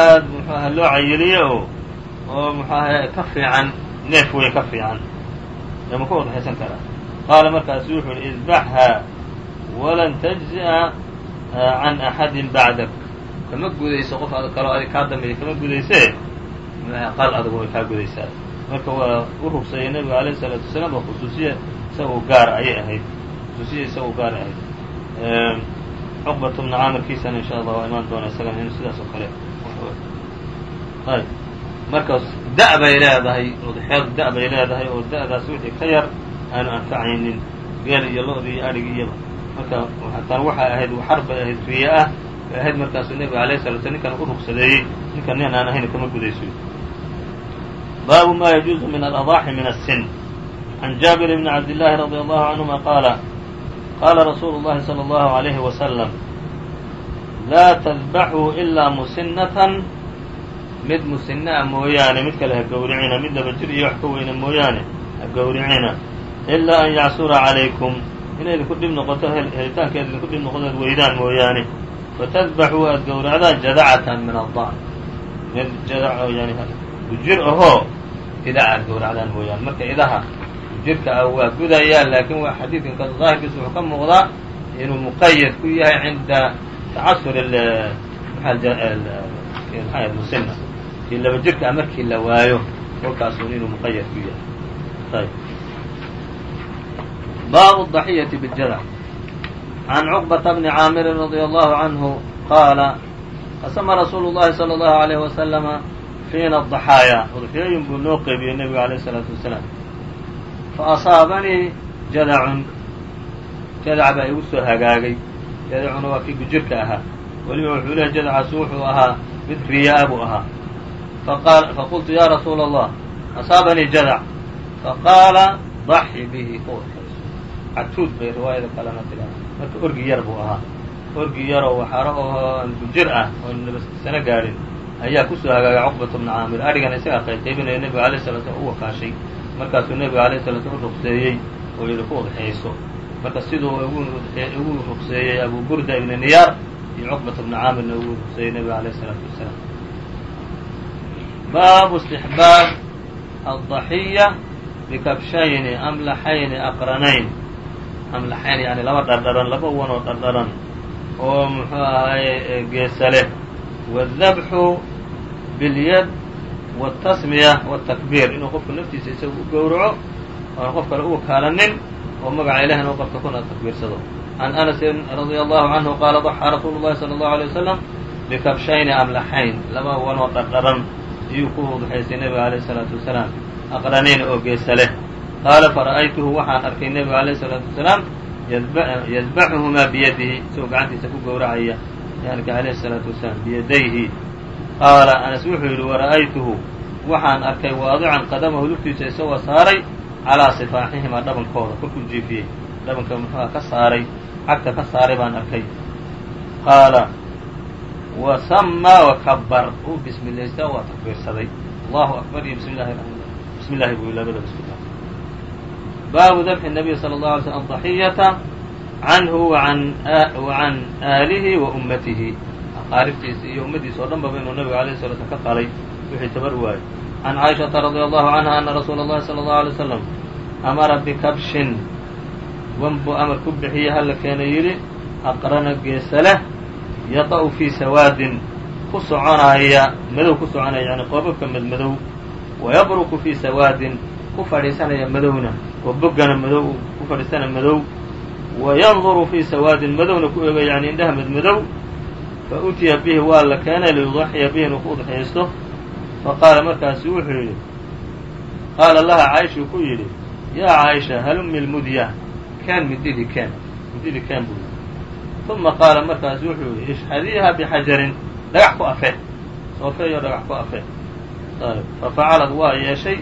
B: aad muxuu aha loo cayiliye oo oo muxuu aha ka fiican neef weyn ka fiican. Ma ku udxaysan karaa qaala markaasu wuxuu yihi idbaxhaa walan tajzi'a can axadin bacdak. Kama gudayso qof kaloo adig kaa dambeeya kama gudaysee? Qal adugu way kaa gudaysaa marka waa u rugsayay nebiga alayh isalaatu wasalaam oo khusuusiya isaga u gaar ayay ahayd khusuusiya isaga u gaar ahayd. Cuqbat bna caamirkiisana insha allah waa imaan doona isagana inuu sidaas oo kale. Markaas da' bay leedahay udxyadu da' bay leedahay oo da'daas wixii ka yar aanu anfacaynin geel iyo lo-da iyo adhig iyaba. Marka tan waxay ahayd xar bay ahayd riye ah bay ahayd markaasuu nebiga alayh sala sl ninkan u rugsadeeyey ninkan nin aan ahayn kama gudayso baabu ma yajuuzu min aladaaxi min asin can jaabir bni cabdillaahi radi allahu canhuma qaala qaala rasuulu llahi salى allahu alayhi wasalam laa tadbaxuu ilaa musinatan mid musina a mooyaane mid kale ha gowricina mid laba jir iyo wax ka weyna mooyaane ha gowricina ilaa an yacsura calaykum inay idinku dhib noqoto helitaankeeda idinku dhib noqoto ad weydaan mooyaane fatadbaxuu aad gowracdaan jadacatan min adda'n mid jadac yani bujir ahoo ida aad gowracdaan mooyaane marka idaha bujirka ah waa gudayaan laakiin waa xadiidkan ka daahirkiisa wuxuu ka muuqdaa inuu muqayad ku yahay cinda tacasur musinna kii laba jirka ah markii la waayo kolkaasun inuu muqayad ku yahay. Ayb baabu daxiyati bijadac can cuqbata bni caamirin radia allahu canhu qaala qasama rasuulu llahi salى allahu alayh wasalama fiina adaxaayaa udxiyooyin buu noo qaybiyey nebiga alayh isalaatu wasalaam fa asaabanii jadacun jadac baa igu soo hagaagay jadacuna waa kii gujirka ahaa weliba wuxuu lehay jadacaas wuxuu ahaa mid riyaa-a buu ahaa faqultu yaa rasuula allah asaabanii jadac faqaala daxi bihi ku udxayso catuud bay riwaayada kalena tilaaman marka orgi yar buu ahaa orgi yaroo waxaro oo aan gujir ah oon nabasano gaadhin ayaa ku soo hagaagay cuqbat bna caamir. Adhigana isagaa qayqaybinaya nebiga alayh sala u wakaashay markaasuu nebiga alayh sala slam u ruqseeyey oo yidhi ku udxayso marka siduu ugu ruqseeyey abu burda ibni niyaar iyo cuqbat bna caamirna ugu ruqseeyey nebiga alayh isalaatu wasalaam baabu istixbaab aldaxiya bikabshayni amlaxayni aqranayn. Amlaxayn yani laba dhardharan laba wan oo dhardharan oo muxuu ahaye geesa leh wاdabxu biاlyad wالtasmiya wالtakbiir inuu qofku naftiisa isaga u gowraco oona qof kale u wakaalanin oo magaca ilahina u qabto kuna takbiirsado can anasin radia allahu canhu qaala ضaxaa rasuulu اllahi salى اllahu alيه wasalam bikabshayni amlaxayn laba wanoo dhardharan iyuu ku udxaysay nebiga alayh الsalaatu wasalaam aqranayn oo geesa leh qaala fara'aytuhu waxaan arkay nebiga alayh الsalaatu wasalaam yadbaxuhumaa biyadihi isagoo gacantiisa ku gowracaya nabiga aleyh الsalaatu wasalaam biyadayhi. Qaala anas wuxuu yidhi wara'aytuhu waxaan arkay waadican qadamahu lugtiisa isagoo saaray calaa sifaaxihima dhabankooda kolkuu jiifiyey dhabanka muxuuha ka saaray cagta ka saaray baan arkay. Qaala wa sammaa wa kabbar. Uu bismilaystaa waa takbiirsaday. Allahu akbar iyo bismi lahi bismi llahi buu labadaba isku da baabu dabxi nabiy sala allahu alay slm daxiyata canhu wacan aalihi wa ummatihi. Aqaaribtiisa iyo ummaddiisa oo dhan baba inuu nabiga alayh sla slam ka qalay wixii tabar waayo can caaishata radia allahu canha ana rasuula allahi sala allahu alay slam amara bikabshin wan buu amar ku bixiyey halla keena yidhi aqrana geesa leh yaqa'u fii sawaadin. Ku soconaaya madow ku soconaya yani qoobabka madmadow wayabruku fii sawaadin. Ku fadhiisanaya madowna. Oo boggana madow ku fadhiisana madow wayanduru fii sawaadin madowna ku eego yani indhaha madmadow fa utiya bihi waa la keenay liyudaxiya bihi inuu ku udxiyaysto faqaala markaasu wuxuu yidhi qaala laha caaishuu ku yidhi yaa caaisha halummi lmudya keen mididii keen mididii keen buu yidhi uma qaala markaasu wuxuu yidhi ishhadiiha bixajarin dhagax ku afe soofeeyo dhagax ku afe fafacalad waa yeeshay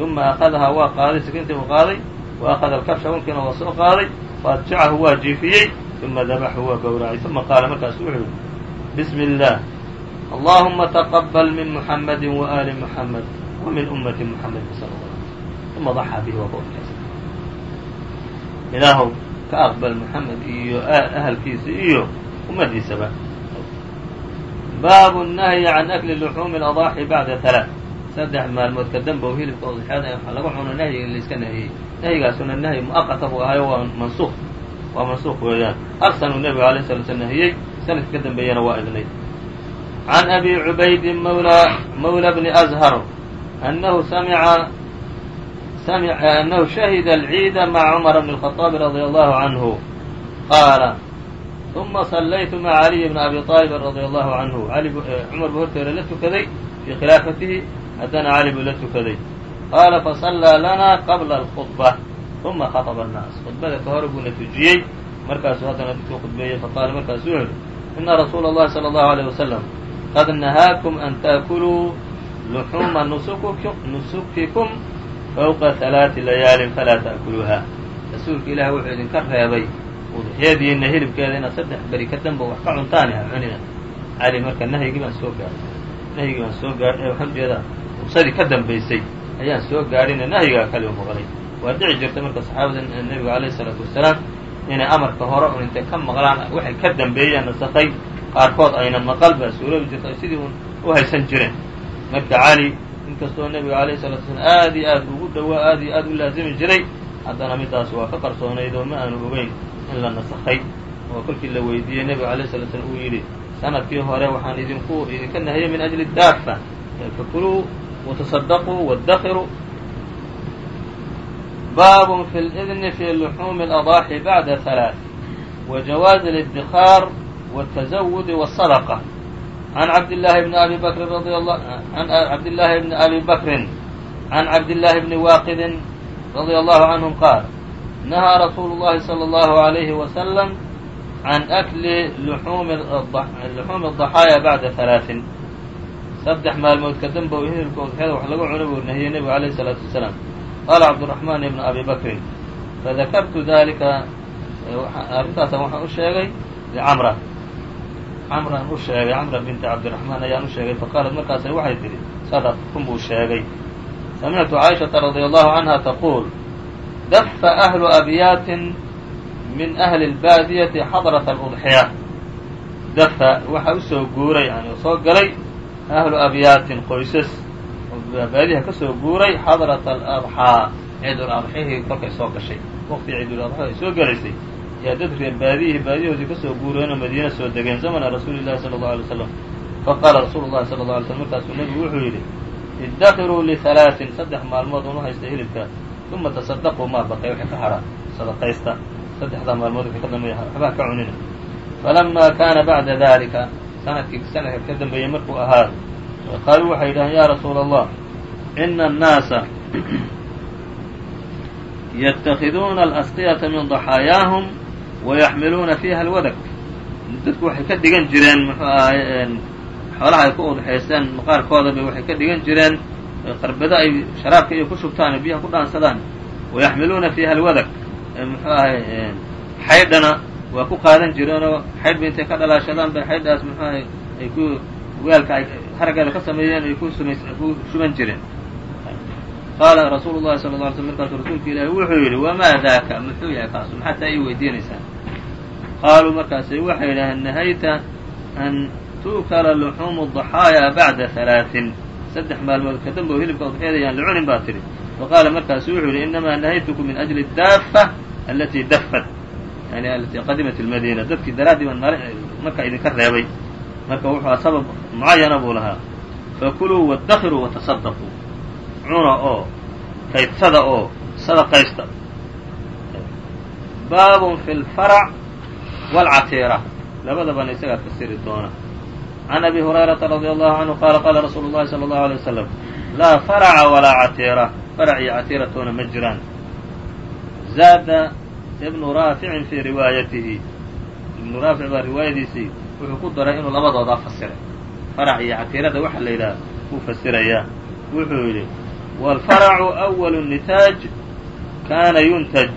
B: uma akhadahaa waa qaaday sikintii u qaaday wa akhada alkabsha wankiina waa soo qaaday faadjacahu waa jiifiyey uma dabaxu waa gowracay uma qaala markaasu wuxuu yidhi bismi اllah allahuma taqabal min muxamadi waali muxamed wa min ummati muxamedi sal la uma daxaa bihi waa ka udxaysa ilaahow ka aqbal muxamed iyo ahalkiisa iyo ummadiisaba baabu الnahyi can akli luxuumi اladaaxi bacda halaa saddex maalmood ka danbow hilibka udxyada waxa laga cuno nahyiga in layska nahiyey nahyigaasuna nahyi mu'aqata buu ahayo waa mansuuq waa mansuuq weeyaan hal sanuu nebigu alay sala sl nahiyey sanadka ka dambeeyana waa idnay can abi cubaydin mawla mawla bni azhar annahu samica أنه شhهد العيid mع cمر بن الخطاب رضي الله عنه qاaل ثuma صلyت mع علي بن أبي طالب رضي الله عنه cمر bu horteeda la tukaday fي khiلaafatihi haddana cali buu la tukaday qaala faصلىa lana qabla الخطبة ثuma خطب الناas khudbada ka hore buuna tujiyey markaasuu haddana dadku khudbeeyey faqaala markaasuu yihi إna رasuula الlahi صلى الله عليه وسلم qad نahاakم أn تأkulوu لحuuma نuسukiكم fوqa ثaلaaثi layaalin falaa ta'kuluuha rasuulka ilaah wuxuu idinka reebay udxiyadiina hilibkeeda inaad saddex beri ka danba wax ka cuntaani ha cunina cali marka nahyigii baan soo gaadhay nahyigii baan soo gaadhay waxaan ujeedaa rugsadii ka dambaysay ayaan soo gaadhine nahyigaa kali u maqlay. Waa dhici jirta marka saxaabada nebiga alayh الsalaatu wasalaam inay amarka hore un intay ka maqlaan waxay ka dambeeyeen nasakhay qaarkood ayna maqal baa suuroobi jirta sidii un u haysan jireen. Marka cali inkastoo nebiga alayh salatu slam aad iyo aad ugu dhowaa aad iyo aad u laazimi jiray haddana midaas waa ka qarsoonayd oo ma aanu ogeyn in la nasakhay oo kolkii la weydiiyey nebiga alayh salatu slam uu yidhi sannadkii hore waxaan idinku idinka nahiyey min ajli daafa fakuluu wataصadaquu wاdakiruu baab fi اlidni fi luxuumi اladaaxi bacda halaaث wa jawaazi اlاdikhaar wالtazawudi wالsadaqة عن عبد الله بن أبي بكر رضي الله عن عبد الله بن أبي بكر عن عبد الله بن واقد رضي الله عنهم قال نهى رسول الله صلى الله عليه وسلم عن أكل saddex maalmood ka danba hinirka udxyada wax lagu cuna buu nahiyey nebigu calayhi salaatu wasalaam. Qaala cabduraxmaan ibnu abi bakrin fadakartu daalika arrintaasaan waxaan u sheegay licamra camraan u sheegay camra binti cabdiraxmaan ayaan u sheegay. Faqaalat markaasay waxay tidhi sadaqun buu sheegay. Samictu caaishata radia allahu canha taquul dafa ahlu abyaatin min ahli اlbaadiyati xadrat اludxiya dafa waxaa u soo guuray yani soo galay ahlu abyaatin qoysas oo baadiha ka soo guuray xadrat aladxaa ciidul adxihii kolkay soo gashay waqtii ciidul adxa ay soo gelaysay yaa dad reer baadiyihii baadiyahoodii ka soo guureenoo madiina soo degeen zamana rasuuli llahi sala allau alay slam faqaala rasuulu llahi sala alla alay slm markaasuu nebigu wuxuu yidhi iddakiruu lihalaatin saddex maalmood unu haysta hilibka uma tasadaquu maa baqay wixii ka hadha sadaqaysta saddexdaa maalmood wixii ka dambeeya waxbaa ka cunina falamaa kaana bacda dalika sannadkii sanadka ka dambeeyey markuu ahaa. Qaaluu waxay yidhaheen ya rasuula allah ina annaasa <clears throat> ytakhiduuna alasqiyata min daxaayaahum wayaxmiluuna fiiha alwadag dadku waxay ka dhigan jireen muxuu ahay xoolaha ay ku udxaysteen maqaarkoodaba waxay ka dhigan jireen qarbado ay sharaabka iyo ku shubtaan oo biyaha ku dhaansadaan. Wayaxmiluuna fiiha alwadag muxuu ahay xaydhana waa ku qaadan jireenoo xaydhba intay ka dhalaashadaan bay xaydhaas muxuu ahay ay ku weelka ay haraggeeda ka sameeyeen ay ku ku shuban jireen. Qaala rasuulu llahi sala lla alay slm markaasu rasuulka ilaahi wuxuu yidhi wamaa daaka muxuu yahay kaasu maxaa taa ii weydiinaysaa? Qaaluu markaasay waxay yidhaaheen nahayta an tu'kala luxuumu daxaaya bacda halaaثin saddex maalmood kadamba oo hilibka udxiyada yaan la baa tidhi. Faqaala markaasu wuxuu yidhi inamaa nahaytukum min ajli daafa alatii dafat yani alatii qadimat almadiina dadkii daraaddii baan marka idinka reebay marka wuxuu a sabab mucayana buu lahaa fakuluu waاdakiruu watasadaquu cuna oo kaydsada oo sadaqaysta baabun fi lfarac wاlcatiira labadabana isagaa fasiri doona can abi hurayrata radi allahu canhu qaala qaala rasuulu llahi sala allahu alay wasalam laa faraca walaa catiira farac iyo catiiratoona ma jiraan zaada ibnu raaficin fii riwaayatihi. Ibnu raafic baa riwaayadiisii wuxuu ku daray inuu labadoodaa fasiray. Farac iyo catiirada waxa la yidhaha wuu fasirayaa wuxuu yidhi wاlfaracu أwalu nitaaj kaana yuntaj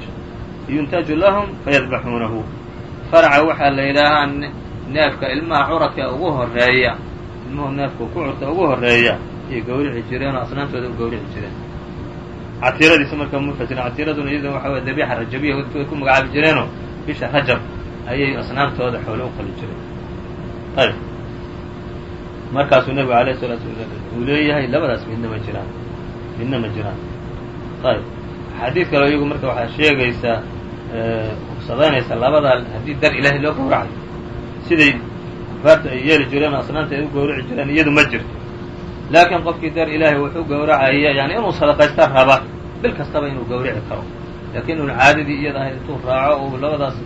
B: yuntaju lahum fayadbaxuunahu. Faraca waxaa la yidhaahaa neefka ilmaha curadka ugu horreeya ilmuhu neefka ku curta ugu horreeya ayay gawrici jireen oo asnaantooda u gawrici jireen catiiradiisa marka ma fasirin catiiraduna iyada waxa wey dabiixa rajabiya way ku magacaabi jireenoo bisha rajab ayay asnaamtooda xoole u qali jireen. Ayb markaasuu nebigu alayh salaatu uu leeyahay labadaas midna ma jiraan midna ma jiraan. Ayb xadiid kale iyagu marka waxaa sheegaysaa hubsadaynaysa labadaa haddii dar ilaahay loo gawracayo siday kufaarta ay yeeli jireen asnaamta ay u gawraci jireen iyadu ma jirto laakiin qofkii dar ilaahay wuxuu gawracaya yani inuu sadaqaysta raba bil kastaba inuu gawrici karo. Laakiin inuu caadadii iyada ahay intuu raaco uu labadaas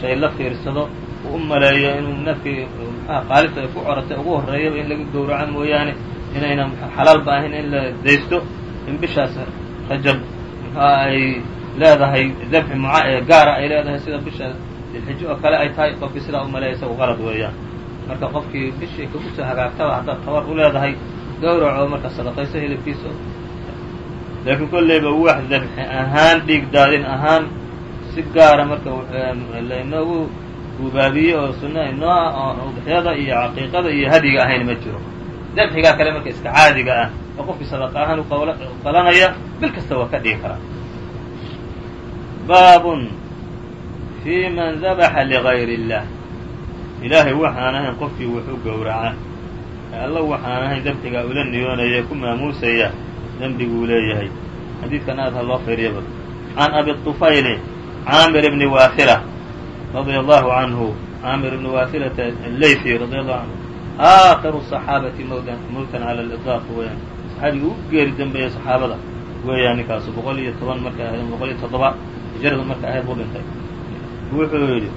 B: shay la fiirsado uu u maleeyo inuu neefkii maxaa qaalibta ay ku coratay ugu horreeyaba in laga gawraco mooyaane inayna xalaalba ahayn in la daysto in bishaas rajab maxaa ay leedahay dabxi muca gaara ay leedahay sida bisha dilxijo oo kale ay tahay qofkii sidaa u maleeya isagu qalad weeyaan. Marka qofkii bishii kagu soo hagaagtaba haddaad tabar u leedahay gawraco marka sadaqayso hilibkiisa laakiin kolleyba wax dabxi ahaan dhiig daadin ahaan si gaara marka lainoogu gubaabiye oo sunna inoo ah oo udxyada iyo caqiiqada iyo hadiga ahayn ma jiro. Dabxigaa kale marka iska caadiga ah oo qofkii sadaqa ahaan u qalanaya bil kasta waa ka dhigi karaa baabun fii man dabaxa ligayr اllah ilaahay waxaan ahayn qofkii wuxu gowraca alla waxaan ahayn dembigaa ula niyoonaya ku maamuusaya dembiguu leeyahay xadiidkan aad ha loo fiiriyaba can abi طufayli caamir bni waafila radia allahu canhu caamir ibni waafilata allayfi radia allahu canhu aakhiru صaxaabati mowtan cala liطlaaq weyaan saxaabigii ugu geeri dembeeyey saxaabada weeyaan ninkaasu boqol iyo toban markay ahayd boqol iyo toddoba hijradu markay ahayd buu dhintay wuxuu yidhi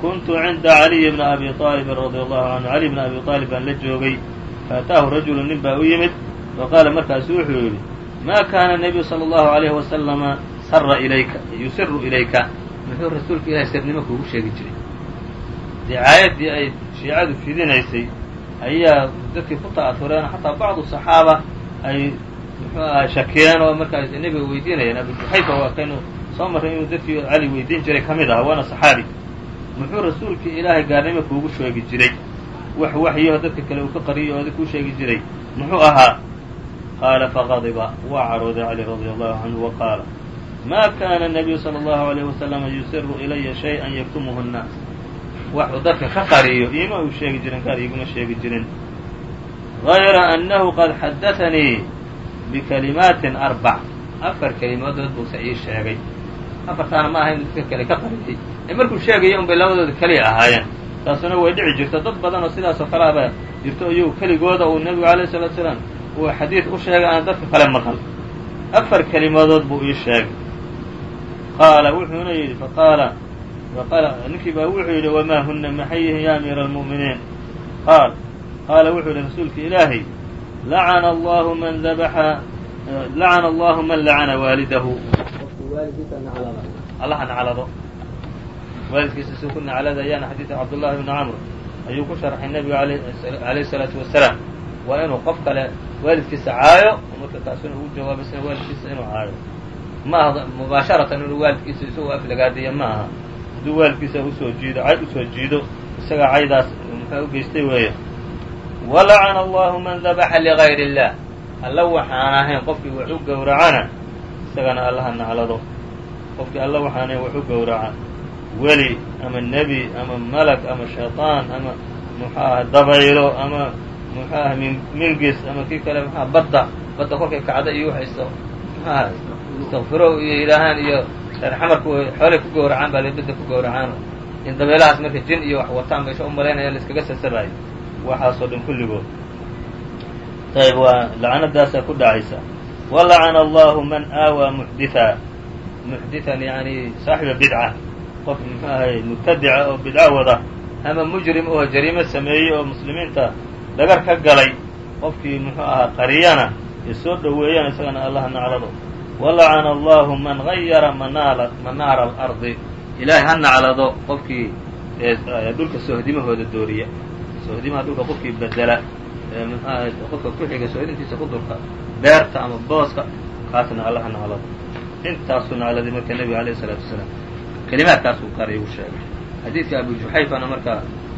B: kuntu cinda caliyi bni abi aalibin radia allahu canhu cali bni abi aalib baan la joogay faataahu rajulu nin baa u yimid faqaala markaasu wuxuu yidhi ma kaana nebiyu sala allahu alayhi wasalama sara ilayka yusiru ilayka muxuu rasuulka ilahay sirnimo kuugu sheegi jiray dicaayaddii ay shiicadu fidinaysay ayaa dadkii ku ta'aureen xataa bacdu saxaaba ay muxuu aha shakiyeen oo markaas nebiga weydiinayeen abu juxayfa waa kaynu soo marray inuu dadkii cali weydiin jiray ka mid aha waana saxaabi muxuu rasuulka ilaahay gaarnimo kuugu sheegi jiray. Wax waxyaho dadka kale uu ka qariyo oo kuu sheegi jiray. Muxuu ahaa? Qaala faqadiba waa carooday cali radi allahu canhu wa qaala ma kaana nabiyu sala allahu alayh wasalama yusiru ilaya shay-an yaktumuhu nnaas wax dadka ka qariyo iima uu sheegi jirin kaad iiguma sheegi jirin. Gayra annahu qad xadatanii bikalimaatin arbac. Afar kelimood dood buuse ii sheegay afartaana ma ahayn dadka kale ka qaritay ee markuu sheegaya un bay labadooda keliya ahaayeen taasuna way dhici jirto. Dad badan oo sidaas oo kaleaba jirto iyuu keligooda uu nebigu alayh salatu salaam uu xadiid u sheegay aan dadka kale maqal. Afar kelimadood buu ii sheegay. Qaala wuxuuna yidhi faqaala qaala ninkii baa wuxuu yidhi wamaa huna maxay yihiin ya amiira almu'miniin? Qaal qaala wuxuu yidhi rasuulka ilaahay lacana allahu man dabaxa lacana allahu man lacana waalidahu allaha naclado. Waalidkiisa suu ku nacladayaana xadiidka cabdullahi bni camr ayuu ku sharxay nebiga alayh salaatu wasalaam. Waa inuu qof kale waalidkiisa caayo marka kaasuna ugu jawaabo waalidkiisa inuu caayo. Ma aha mubaasharatan inuu waalidkiisa isagoo aflagaadiya ma aha. Hadduu waalidkiisa u soo jiido cayd u soo jiido isagaa caydaas muxuu u geystay weeye walacana allahu man dabaxa ligayr اllah alla waxaan ahayn qofkii wax u gowracana isagana allaha naclado qofkii alla waxaan ahayn wax gowraca weli ama nebi ama malag ama shayطaan ama muxuu aha dabaylo ama muxuu aha mingis ama kii kale mxua badda. Badda kolkay kacda iyo waxay mxuaha istakfiro iyo yidhaahaan iyo xamarku xoolay ku gowracaan baa badda ku gowracaan in dabeelahaas marka jin iyo wax wataan ba u malaynaya laiskaga sasabayo waxaasoo dhan kulligood. Ayb waa lacanadaasaa ku dhacaysa walacana allahu man aawaa muxditha muxdithan yani saaxiba bidca qof muxuu ahay mubtadica oo bidco wada ama mujrim oo jariimo sameeyey oo muslimiinta dhagar ka galay qofkii muxuu ahaa qariyana ee soo dhoweeyaan isagana allaha naclado walacana allahu man gayara manaala manaara alardi ilaahay ha naclado qofkii dhulka soohdimahooda dooriya soohdimaha dhulka qofkii bedela mxuaha qofka ku xiga soohdintiisa ku durka beerta ama booska kaasna allaha naclado intaasuu nacladay marka nebiga alayh isalaatu wasalaam kelimaadkaasuu qaray u sheegay xadiidka abu juxayfana marka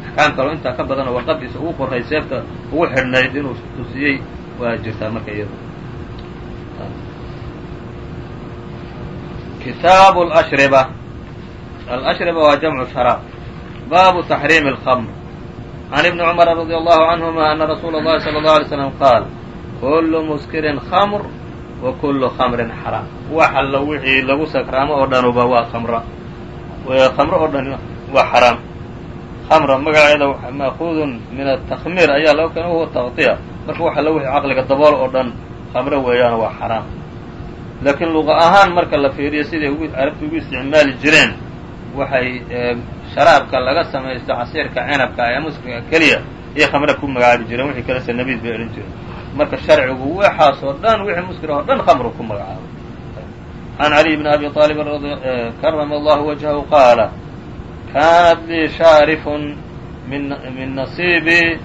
B: axkaam kaloo intaa ka badanoo warqadiisa ugu qoray seefta ugu xidhnayd inuu tusiyey waa jirtaa marka iyada kitaabu alashriba alashriba waa jamcu sharaab baabu taxriimi alkhamr can ibni cumara radi allahu canhuma ana rasuula اllahi salى اllahu alay slam qaal kullu muskirin khamr wa kullu khamrin xaraam wax alla wixii lagu sakraamo oo dhanuba waa khamra khamro oo dhan waa xaraam khamra magaceeda ma'kuudun min atakmiir ayaa laga keena huwa taqtiya marka wax alla wixii caqliga dabool oo dhan khamro weeyaan waa xaraam laakiin luqa ahaan marka la fiiriyo siday ugu carabta ugu isticmaali jireen waxay sharaabka laga samaysto casiirka cinabka ee muskriga keliya iyo khamre ku magacaabi jireen wixii kalese nabiid bay odhan jireen marka sharcigu waxaas oo dhan wixii muskir oo dhan khamru ku magacaabo. Can caliy bni abi aalibin karama allahu wajhahu qaala kaanat lii shaarifun min nasiibii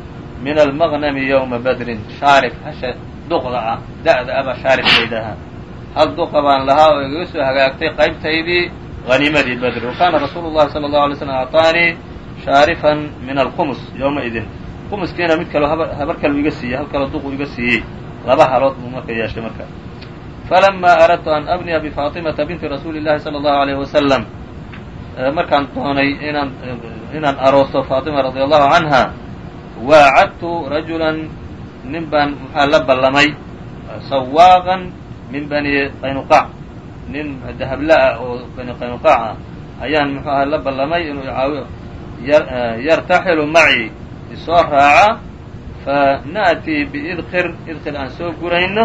B: min almaqnami ywma badrin. Shaarif hasha duqda ah da'da abaa shaarif laydhaahaa hal duqa baan lahaa oo igaga soo hagaagtay qaybtaydii haniimadii badri. Wa kaana rasuulu llahi sala allahu alay slam acطaanii shaarifan min alkhumus yowma idin khumuskiina mid kaleo habar kalu iga siiyey hal kaloo duqu iga siiyey laba halood buu marka yeeshay marka. Falamaa aradtu an abniya bifaatimata binti rasuuli llahi sala allahu alayh wasalam markaan doonay inaan inaan aroosto faatima radi allahu canha waacadtu rajulan nin baan maxaa la ballamay sawaaqan min bani qaynuqaac nin dahabla-a oo bani qaynuqaac ah ayaan muxuu aha la ballamay inuu caawiyo yartaxilu maci isoo raaca fa na'tii biidqir idqir aan soo gurayno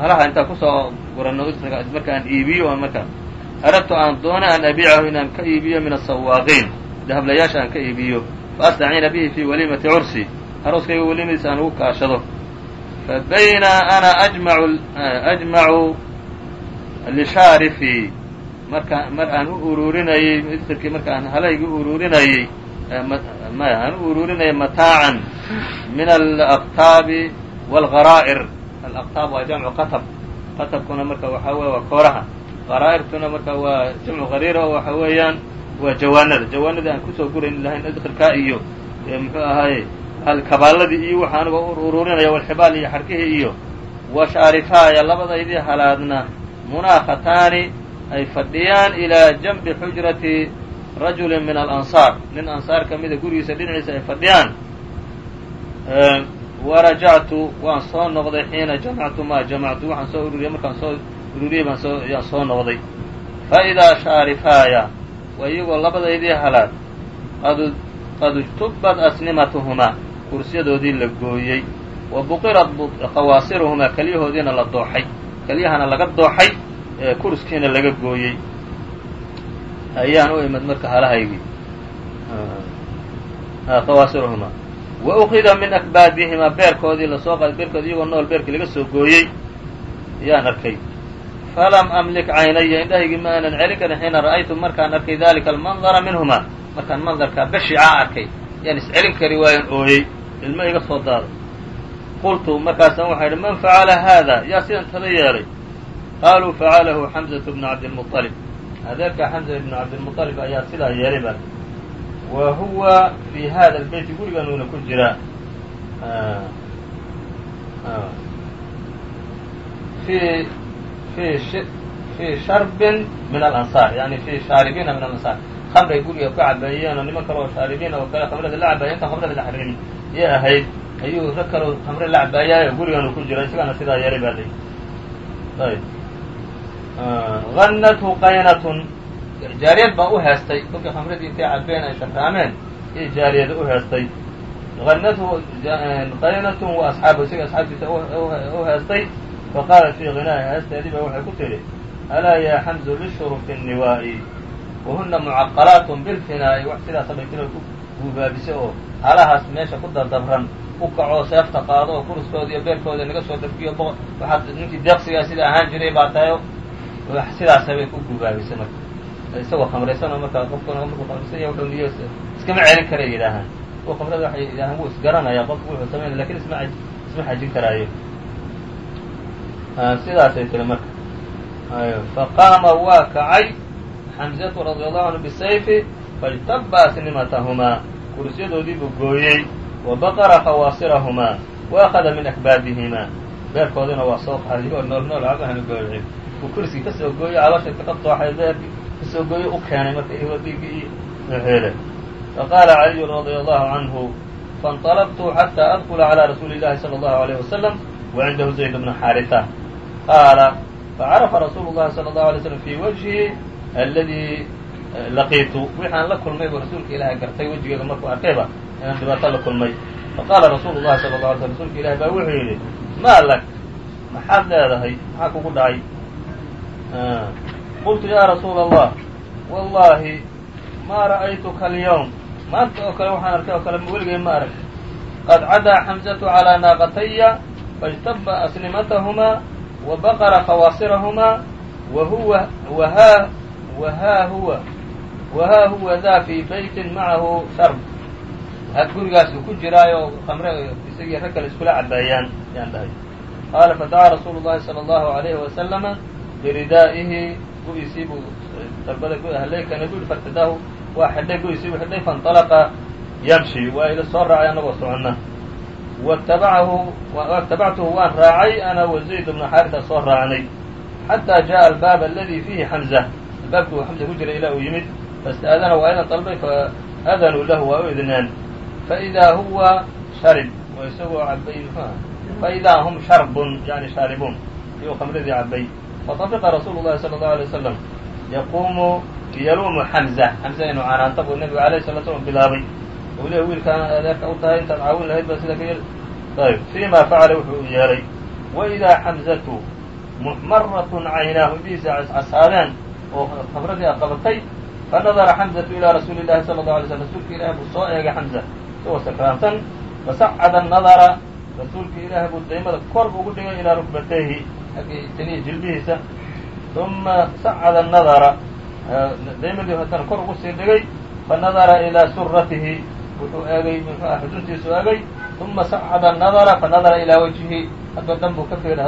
B: halaha intaan ku soo gurano marka aan iibiyo oo marka. Aradtu aan doono an abiicahu inaan ka iibiyo min asawaaqiin dahablayaasha aan ka iibiyo. Faastaciina bihi fii waliimati cursi arooskayga weliimadiisa aan ugu kaashado. Fabayna ana ajmacu lishaarifii marka mar aan u uruurinayey idqirkii marka aan halaygi u uruurinayey maya aan u uruurinayay mataacan min alaqtaabi wاlgaraa'ir alaqtaab waa jamcu qatab. Qatabkuna marka waxaa weye waa kooraha. Qaraa'irtuna marka waa jamcu qariira oo waxa weeyaan waa jawaanada jawaanadii aan ku soo gurayn lahayn idqirkaa iyo muxuu ahaaye kabaaladii iyo waxa aniga u uruurinaya walxibaal iyo xarkihii iyo wa shaarifaaya labadaydii halaadna munaakataani ay fadhiyaan ilaa janbi xujrati rajulin min alansaar nin ansaar ka mida gurigiisa dhinaciisa ay fadhiyaan. Warajactu waan soo noqday xiina jamactu maa jamactu waxaan soo ururiyey markaan soo ururiyey baan soo yaan soo noqday. Faidaa shaarifaaya waa iyagoo labadaydii halaad qad ijtubad asnimatuhumaa kursyadoodii la gooyey. Wa buqirat khawaasiruhumaa kelyahoodiina la dooxay. Kelyahana laga dooxay kurskiina laga gooyey ayaan u imid marka halahaygii. Khawaasiruhumaa wa ukida min akbaadihimaa beerkoodii la soo qaaday beerkoodi iyagoo nool beerkii laga soo gooyey. Ayaan arkay. Falam amlik caynaya indhahaygii ma aanan celin karin xiina ra'aytu markaan arkay dalika almandara minhumaa markaan mandarkaa bashicaa arkay yaan iscelin kari waayan ooyey ilmo iga soo daada qultu markaasaan waxaa idhi man facala haada yaa sidan tada yeelay. Qaaluu facalahu xamzatu bnu cabdilmuطalib adeerka xamza ibnu cabdilmuطalib ayaa sidaa yeelay baa wa huwa fi hada albeyti guriganuuna ku jiraa fi fi fi sharbin min alansaar yani fi shaaribiina min alansaar khamray guriga ku cabeeyeen oo niman kale oo shaaribiin oo kale khamrada la cabaaya intaan khamrada la xarimin yay ahayd ayuu rag kaleo khamre la cabaayaayo gurigan uu ku jira isagana sidaa yeelay baa lay ayb annathu qaynatun jaariyad baa u heestay kolkii khamradii intay cabeen ay shakraameen iyo jaariyada u heestay annathu qaynatun wa asxaabu isaga asxaabtiisa u heestay faqaalat fii hinaa'i heesteedii ba waxay ku tidhi alaa yaa xamzu lishuru fi nniwaa'i wahuna mucaqalaatun bilfinaa'i wax sidaasa bay guubaabisay oo halahaas meesha ku dardabran u kacoo seefta qaado oo kuruskooda iyo beerkooda naga soo dargiyo waxaad ninkii deeqsigaa sida ahaan jiray baa tahay sidaasa bay ku guubaabisay marka. Isagoo khamraysanoo markaa qofkuna markuu khamraysan wuxuu niyo iskama celin karay yidhaahaan. Kuwa khamrada waxay yidhahaan wuu isgaranayaa qofku wuxuu samaynaya laakiin isma isma xajin karaayo. Sidaasay tiri marka. Faqaama waa kacay xamzatu radia allahu canhu bisayfi faاjtaba asnimatahumaa kursyadoodii buu gooyey wa baqara khawaasirahumaa wa akhada min akbaabihimaa beerkoodina waa soo qaaday oo nool nool cabahana goocay uu kursigii ka soo gooyey caloosha ka dooxay beerkii kasoo gooye u keenay marka iyagoo dhiiggii iyo xeelay faqaala caliyu radia allahu canhu faاnطalabtu xatى adkula calى rasuuli اllahi salى اllahu عalيه wasalam wacindahu zayd bnu xaarita qaala facarafa rasuulu llahi salى اllahu alay slm fi wajhi aladi laqiitu wixaan la kulmay buu rasuulka ilaahay gartay wejigeega markuu arkayba inaan dhibaato la kulmay faqaala rasuulu llahi sala la alay slm rasuulka ilahi baa wuxuu yidhi maa lak maxaad leedahay maxaa kugu dhacay qultu yaa rasuula allah wallaahi maa ra'aytuka alyawm? Maanta oo kale waxaan arkay oo kale weligay ma arag. Qad cadaa xamsatu calaa naaqataya faijtaba aslimatahumaa wa baqara khawaasirahumaa wa huwa wahaa wahaa huwa wahaa huwa daa fii baytin macahu sharb. Had gurigaas uu ku jiraayo qamre isagii rag kale iskula cabaayaan ayaan dhahay. Qaala fadacaa rasuulu llahi sala allahu alayhi wasalama biridaa'ihi gu-isii buu dalbaday halleykana bui fartadaahu waa xidhay gu-isii buu xidhay faاnطalaqa yamshi waa ila soo raacay annagoo soconna watabacahu watabactuhu waan raacay ana wa zayd bnu xaarisa soo raacnay xataa jaءa albaab aladi fiihi xamza albaabkii uu xamza ku jiray ilaa uu yimid faاsta'dana waa idan dalbay faadanuu lahu waa u idneen faidaa huwa sharib waa isagoo cabay mxuah faidaa hum sharbun yani shaaribuun iyuu khamradii cabay fatafiqa rasuulu llahi sala allahu alay wasalam yaquumu yaluumu xamza xamza inuu canaanta buu nebigu alayh salatu slam bilaabay uu leey wiilkaana adeerka u tahay intaad caawin lahayd ba sida ka yel ayb fii ma facala wuxuu u yeelay waidaa xamzatu muxmaratun caynaahu indhihiisa cascasaadeen oo khamradii a qabatay fanadara xamzatu ilaa rasuuli llahi sala allahu alay slm rasuulka ilaahi buu soo eegay xamza isagoo sakraansan fasacada nadara rasuulka ilaahi buu kor ugu dhigay ilaa rukbatayhi xaggii taniya jilbihiisa uma sacada nadara daymadii hatana kor ugu sii dhigay fanadara ilaa suratihi wuxuu eegay mxuah xuduntiisu eegay uma sacada nadara fanadara ilaa wajhihi hadba dan buu ka fiiray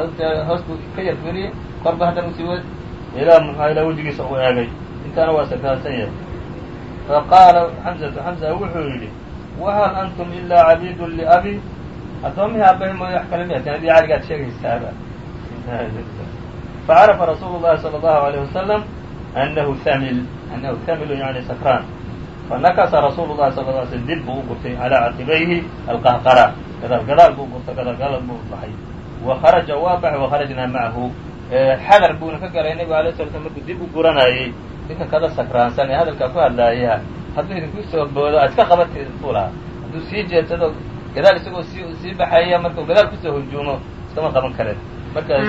B: hoos buu ka yar fiiriyey korba haddana u sii w ilaa mxua ilaa wejigiisa uu eegay intaana waa sakraansan yahay faqaala xamzatu xamza wuxuu yidhi wahal antum ilaa cabiidun liabi addoomihii aabbahi mooy wax kale miya kanadii caligaad sheegaysaaba facarafa rasuulu llahi sala allahu alayh wasalam anahu hamil anahu hamilu yani sakraan fanakasa rasuulu llahi sala lla sl dib buu u gurtay calaa caqibayhi alqahqara gadaal gadaal buu gurtay gadaal gadaal buu baxay kharaja waa baxay wa kharajnaa macahu xadar buuna ka galay nebiga alay sala slam markuu dib u guranayay ninka kada sakraansan ee hadalkaa ku hadlaaya hadduu idinku soo boodo aad iska qabatid buu lahaa hadduu sii jeedsado gadaal isagoo sii sii baxaya markuu gadaal ku soo hujuumo iskama qaban kareen markaas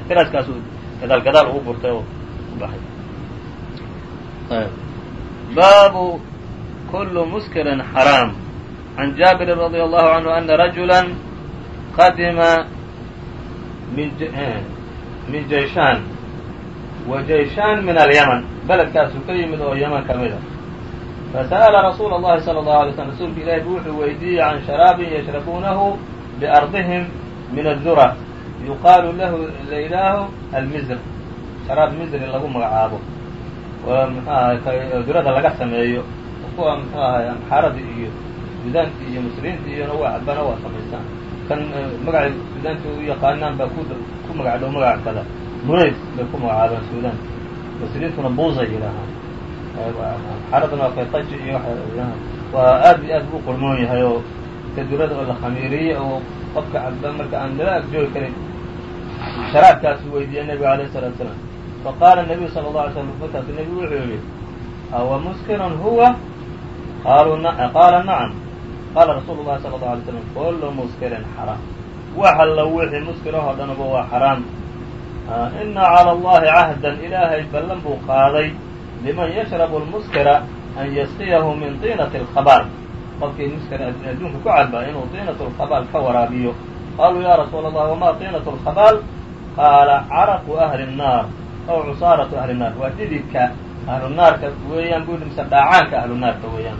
B: ixtiraaskaasuu gadaal gadaal ugu gurtay oo u baxay baabu kulu muskirin xaraam can jaabirin radi allahu canhu ana rajula qadima min min jayshaan wa jayshaan min alyaman beledkaasuu ka yimid oo yaman ka mida fasa'ala rasuula اllahi salى اllahu alay slm rasuulka ilahi bu wuxuu weydiiyey can sharaabin yashrabuunahu biardihim min adura yuqaalu lahu laylaahu almizr sharaab mizri lagu magacaabo mxu ahay durada laga sameeyo kuwa mxuu ahay amxaarada iyo sudaanti iyo misriinta iyona waa cabana waa samaystaan kan magaca sudaanti u yaqaanaan baa ku magac dhow magac kada bunays bay ku magacaabaan suudaan misriintuna buuzay yidhaahaan oo ka durada oo la khamiiriyey oo qofka caba marka aan lala agjoogi karin sharaabkaasuu weydiiyey nebiga alayh الsalatu salaam faqaala الnabiyu salى الlaه alay slam markaasu nebigu wuxuu yihi awa muskirun huwa qaaluu qaala nacam qaala rasuulu الlahi salى الlaه alay slam kullu muskirin xaraam wax alla wixii muskirahoo dhanba waa xaraam ina calى اllahi cahdan ilaahay ballan buu qaaday liman yashrabu اlmuskira an yasqiyahu min tiinati اlkhabaal qofkii muskir adduunka ku caba inuu tiinat اlkhabaal ka waraabiyo qaluu ya rasuula allah wama tiinat اlkhabaal qaala caraqu ahli الnaar aw cusaaratu ahli الnaar waa dhididka ahlu naarka weeyaan bu mise dhaacaanka ahlu naarka weeyaan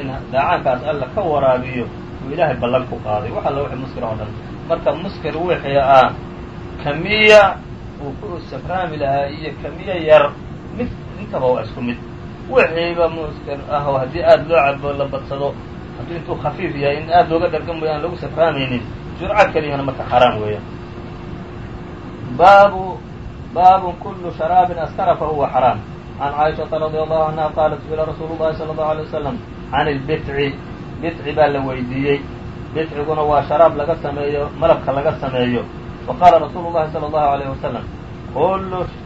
B: in dhaacaankaas alla ka waraabiyo uu ilaahay ballan ku qaaday wax alla wixii muskir oo dhan marka muskir wixii ah kamiya uu ku safraami lahaa iyo kamiya yar mid intaba waa isku mid wixiiba muskir ah oo haddii aada loo cabo la badsado haddii intuu khafiif yahay in aada looga dhargan mooya aan lagu safraamaynin jurco keliyana marka xaraam weeyaan baabu baabu kulu sharaabin askara fahuwa xaraam can caaishaةa radi allahu canha qaalat su'ila rasuulu llahi salى اllahu alay wasalam can ilbitci bitci baa la weydiiyey bitciguna waa sharaab laga sameeyo malabka laga sameeyo faqaala rasuulu llahi salى اllahu alayh wasalam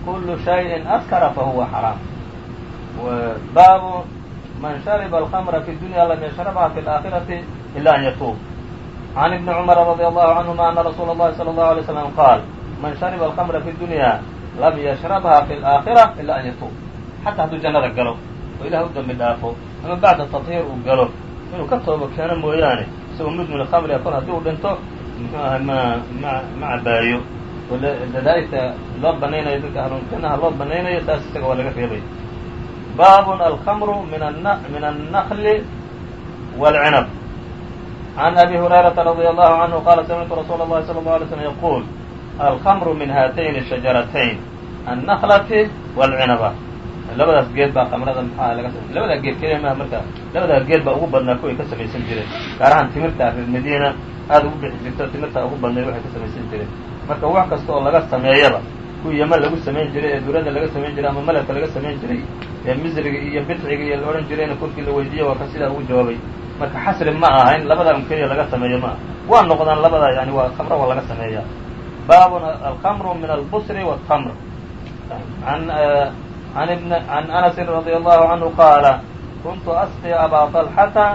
B: kulu shayin askara fahuwa xaraam baabu man shariba alkhamra fi dunya lam yashrabha fi اlaakhirati ila an yatuub can ibni cumara radi allahu canhuma ana rasuula اllahi salى اllahu alay slam qaal man shariba alkhamra fi dunya lam yashrabha fi اlaakhira ila an yatuub xataa hadduu jannada galo oo ilah u dambi dhaafo ama bacda tahiir uu galo inuu ka toobo keeno mooyaane isagoo mudmin khamriga kol haddii uu dhinto muxuu ahay ma ma ma cabaayo oo dadaa'igta loo banaynayo dadka ahluljannaha loo banaynayo taas isaga waa laga reebay baabun alkhamru min min annakli wاlcinab can abi hurayrata radia allahu canhu qaala samictu rasuula اllahi salى اlه alay slm yaquul alkhamru min haatayni shajaratayn annklati wاlcinaba labadaas geed baa khamrada maxaa laga labadaa geed keliya maha marka labadaa geed baa ugu badnaa kuway ka samaysan jireen gaar ahaan timirta reer madiina aada ugu bixi jirto timirta ugu badnayd waxay ka samaysan jireen marka wax kasta oo laga sameeyaba kuwii yaman lagu samayn jiray ee durada laga samayn jiray ama malabka laga samayn jiray ee misriga iyo bidciga iyo la odhan jirayna kolkii la weydiiyey waa ka sidaa ugu jawaabay marka xasri ma aha in labadaa un keliya laga sameeyo ma aha waa noqdaan labadaa yani waa khamro waa laga sameeyaa baabun alkhamru min albusri wاtamr an anasi radi allahu canhu qaala kuntu asqi abaa طalxata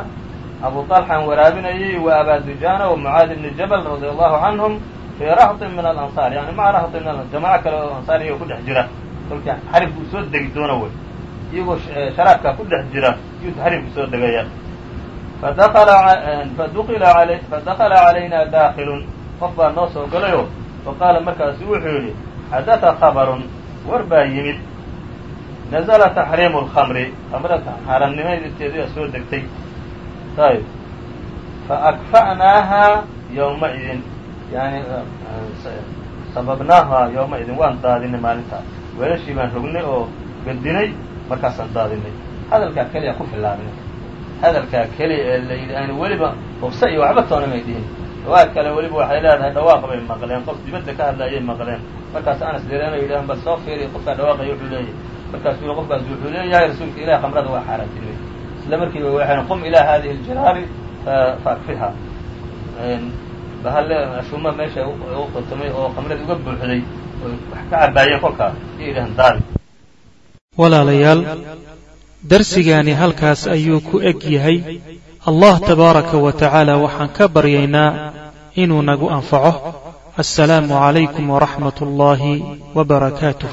B: abu طalxan waraabinayay wa abaa dujaana wa mucaadi bni jabal radi allahu canhum fii rahطin min alansaar yani maca rahطin min jamaco kale oo ansaar iyagoo ku dhex jira kolkii xaribku u soo degi doono wey iyagoo sharaabkaa ku dhex jira yuu xaribku soo degaya fadakla calayna daakilun qof baa noo soo galayo faqaala markaasu wuxuu yidhi xadata khabarun war baa yimid nazla taxriimu اlkhamri khamrada xaaraamnimadeedaa soo degtay ayb faakfa'naaha yowmaidin yani sababnaaha yowmaidin waan daadinay maalintaas weelashii baan rognay oo bedinay markaasaan daadinay hadalkaa keliya ku filaabnay hadalkaa keliya ee la aynu weliba hubse iyo waxba toona may dhihin riwaayad kale weliba waxay leedahay dhawaaq bay maqleen qof dibadda ka hadlaayay maqleen markaas anas dareeno yidhahan bal soo fiiriy qofkaa dhawaaqaya wuxuu leeyahay markaasuu yihi qofkaas wuxuu leeyahay rasuulka ilahi khamrada waa xaaraantinimay isla markiiba waxaan qum ilaa hadihi اljiraari faakfiha bahalle ashuma meesha u qotamay oo qamradii uga buuxday wax ka cabaayeen kolkaa iyo
A: walaalayaal darsigaani halkaas ayuu ku eg yahay allah tabaaraka wa tacaala waxaan ka baryaynaa inuu nagu anfaco. Assalaamu calaykum waraxmat ullaahi wa barakaatuh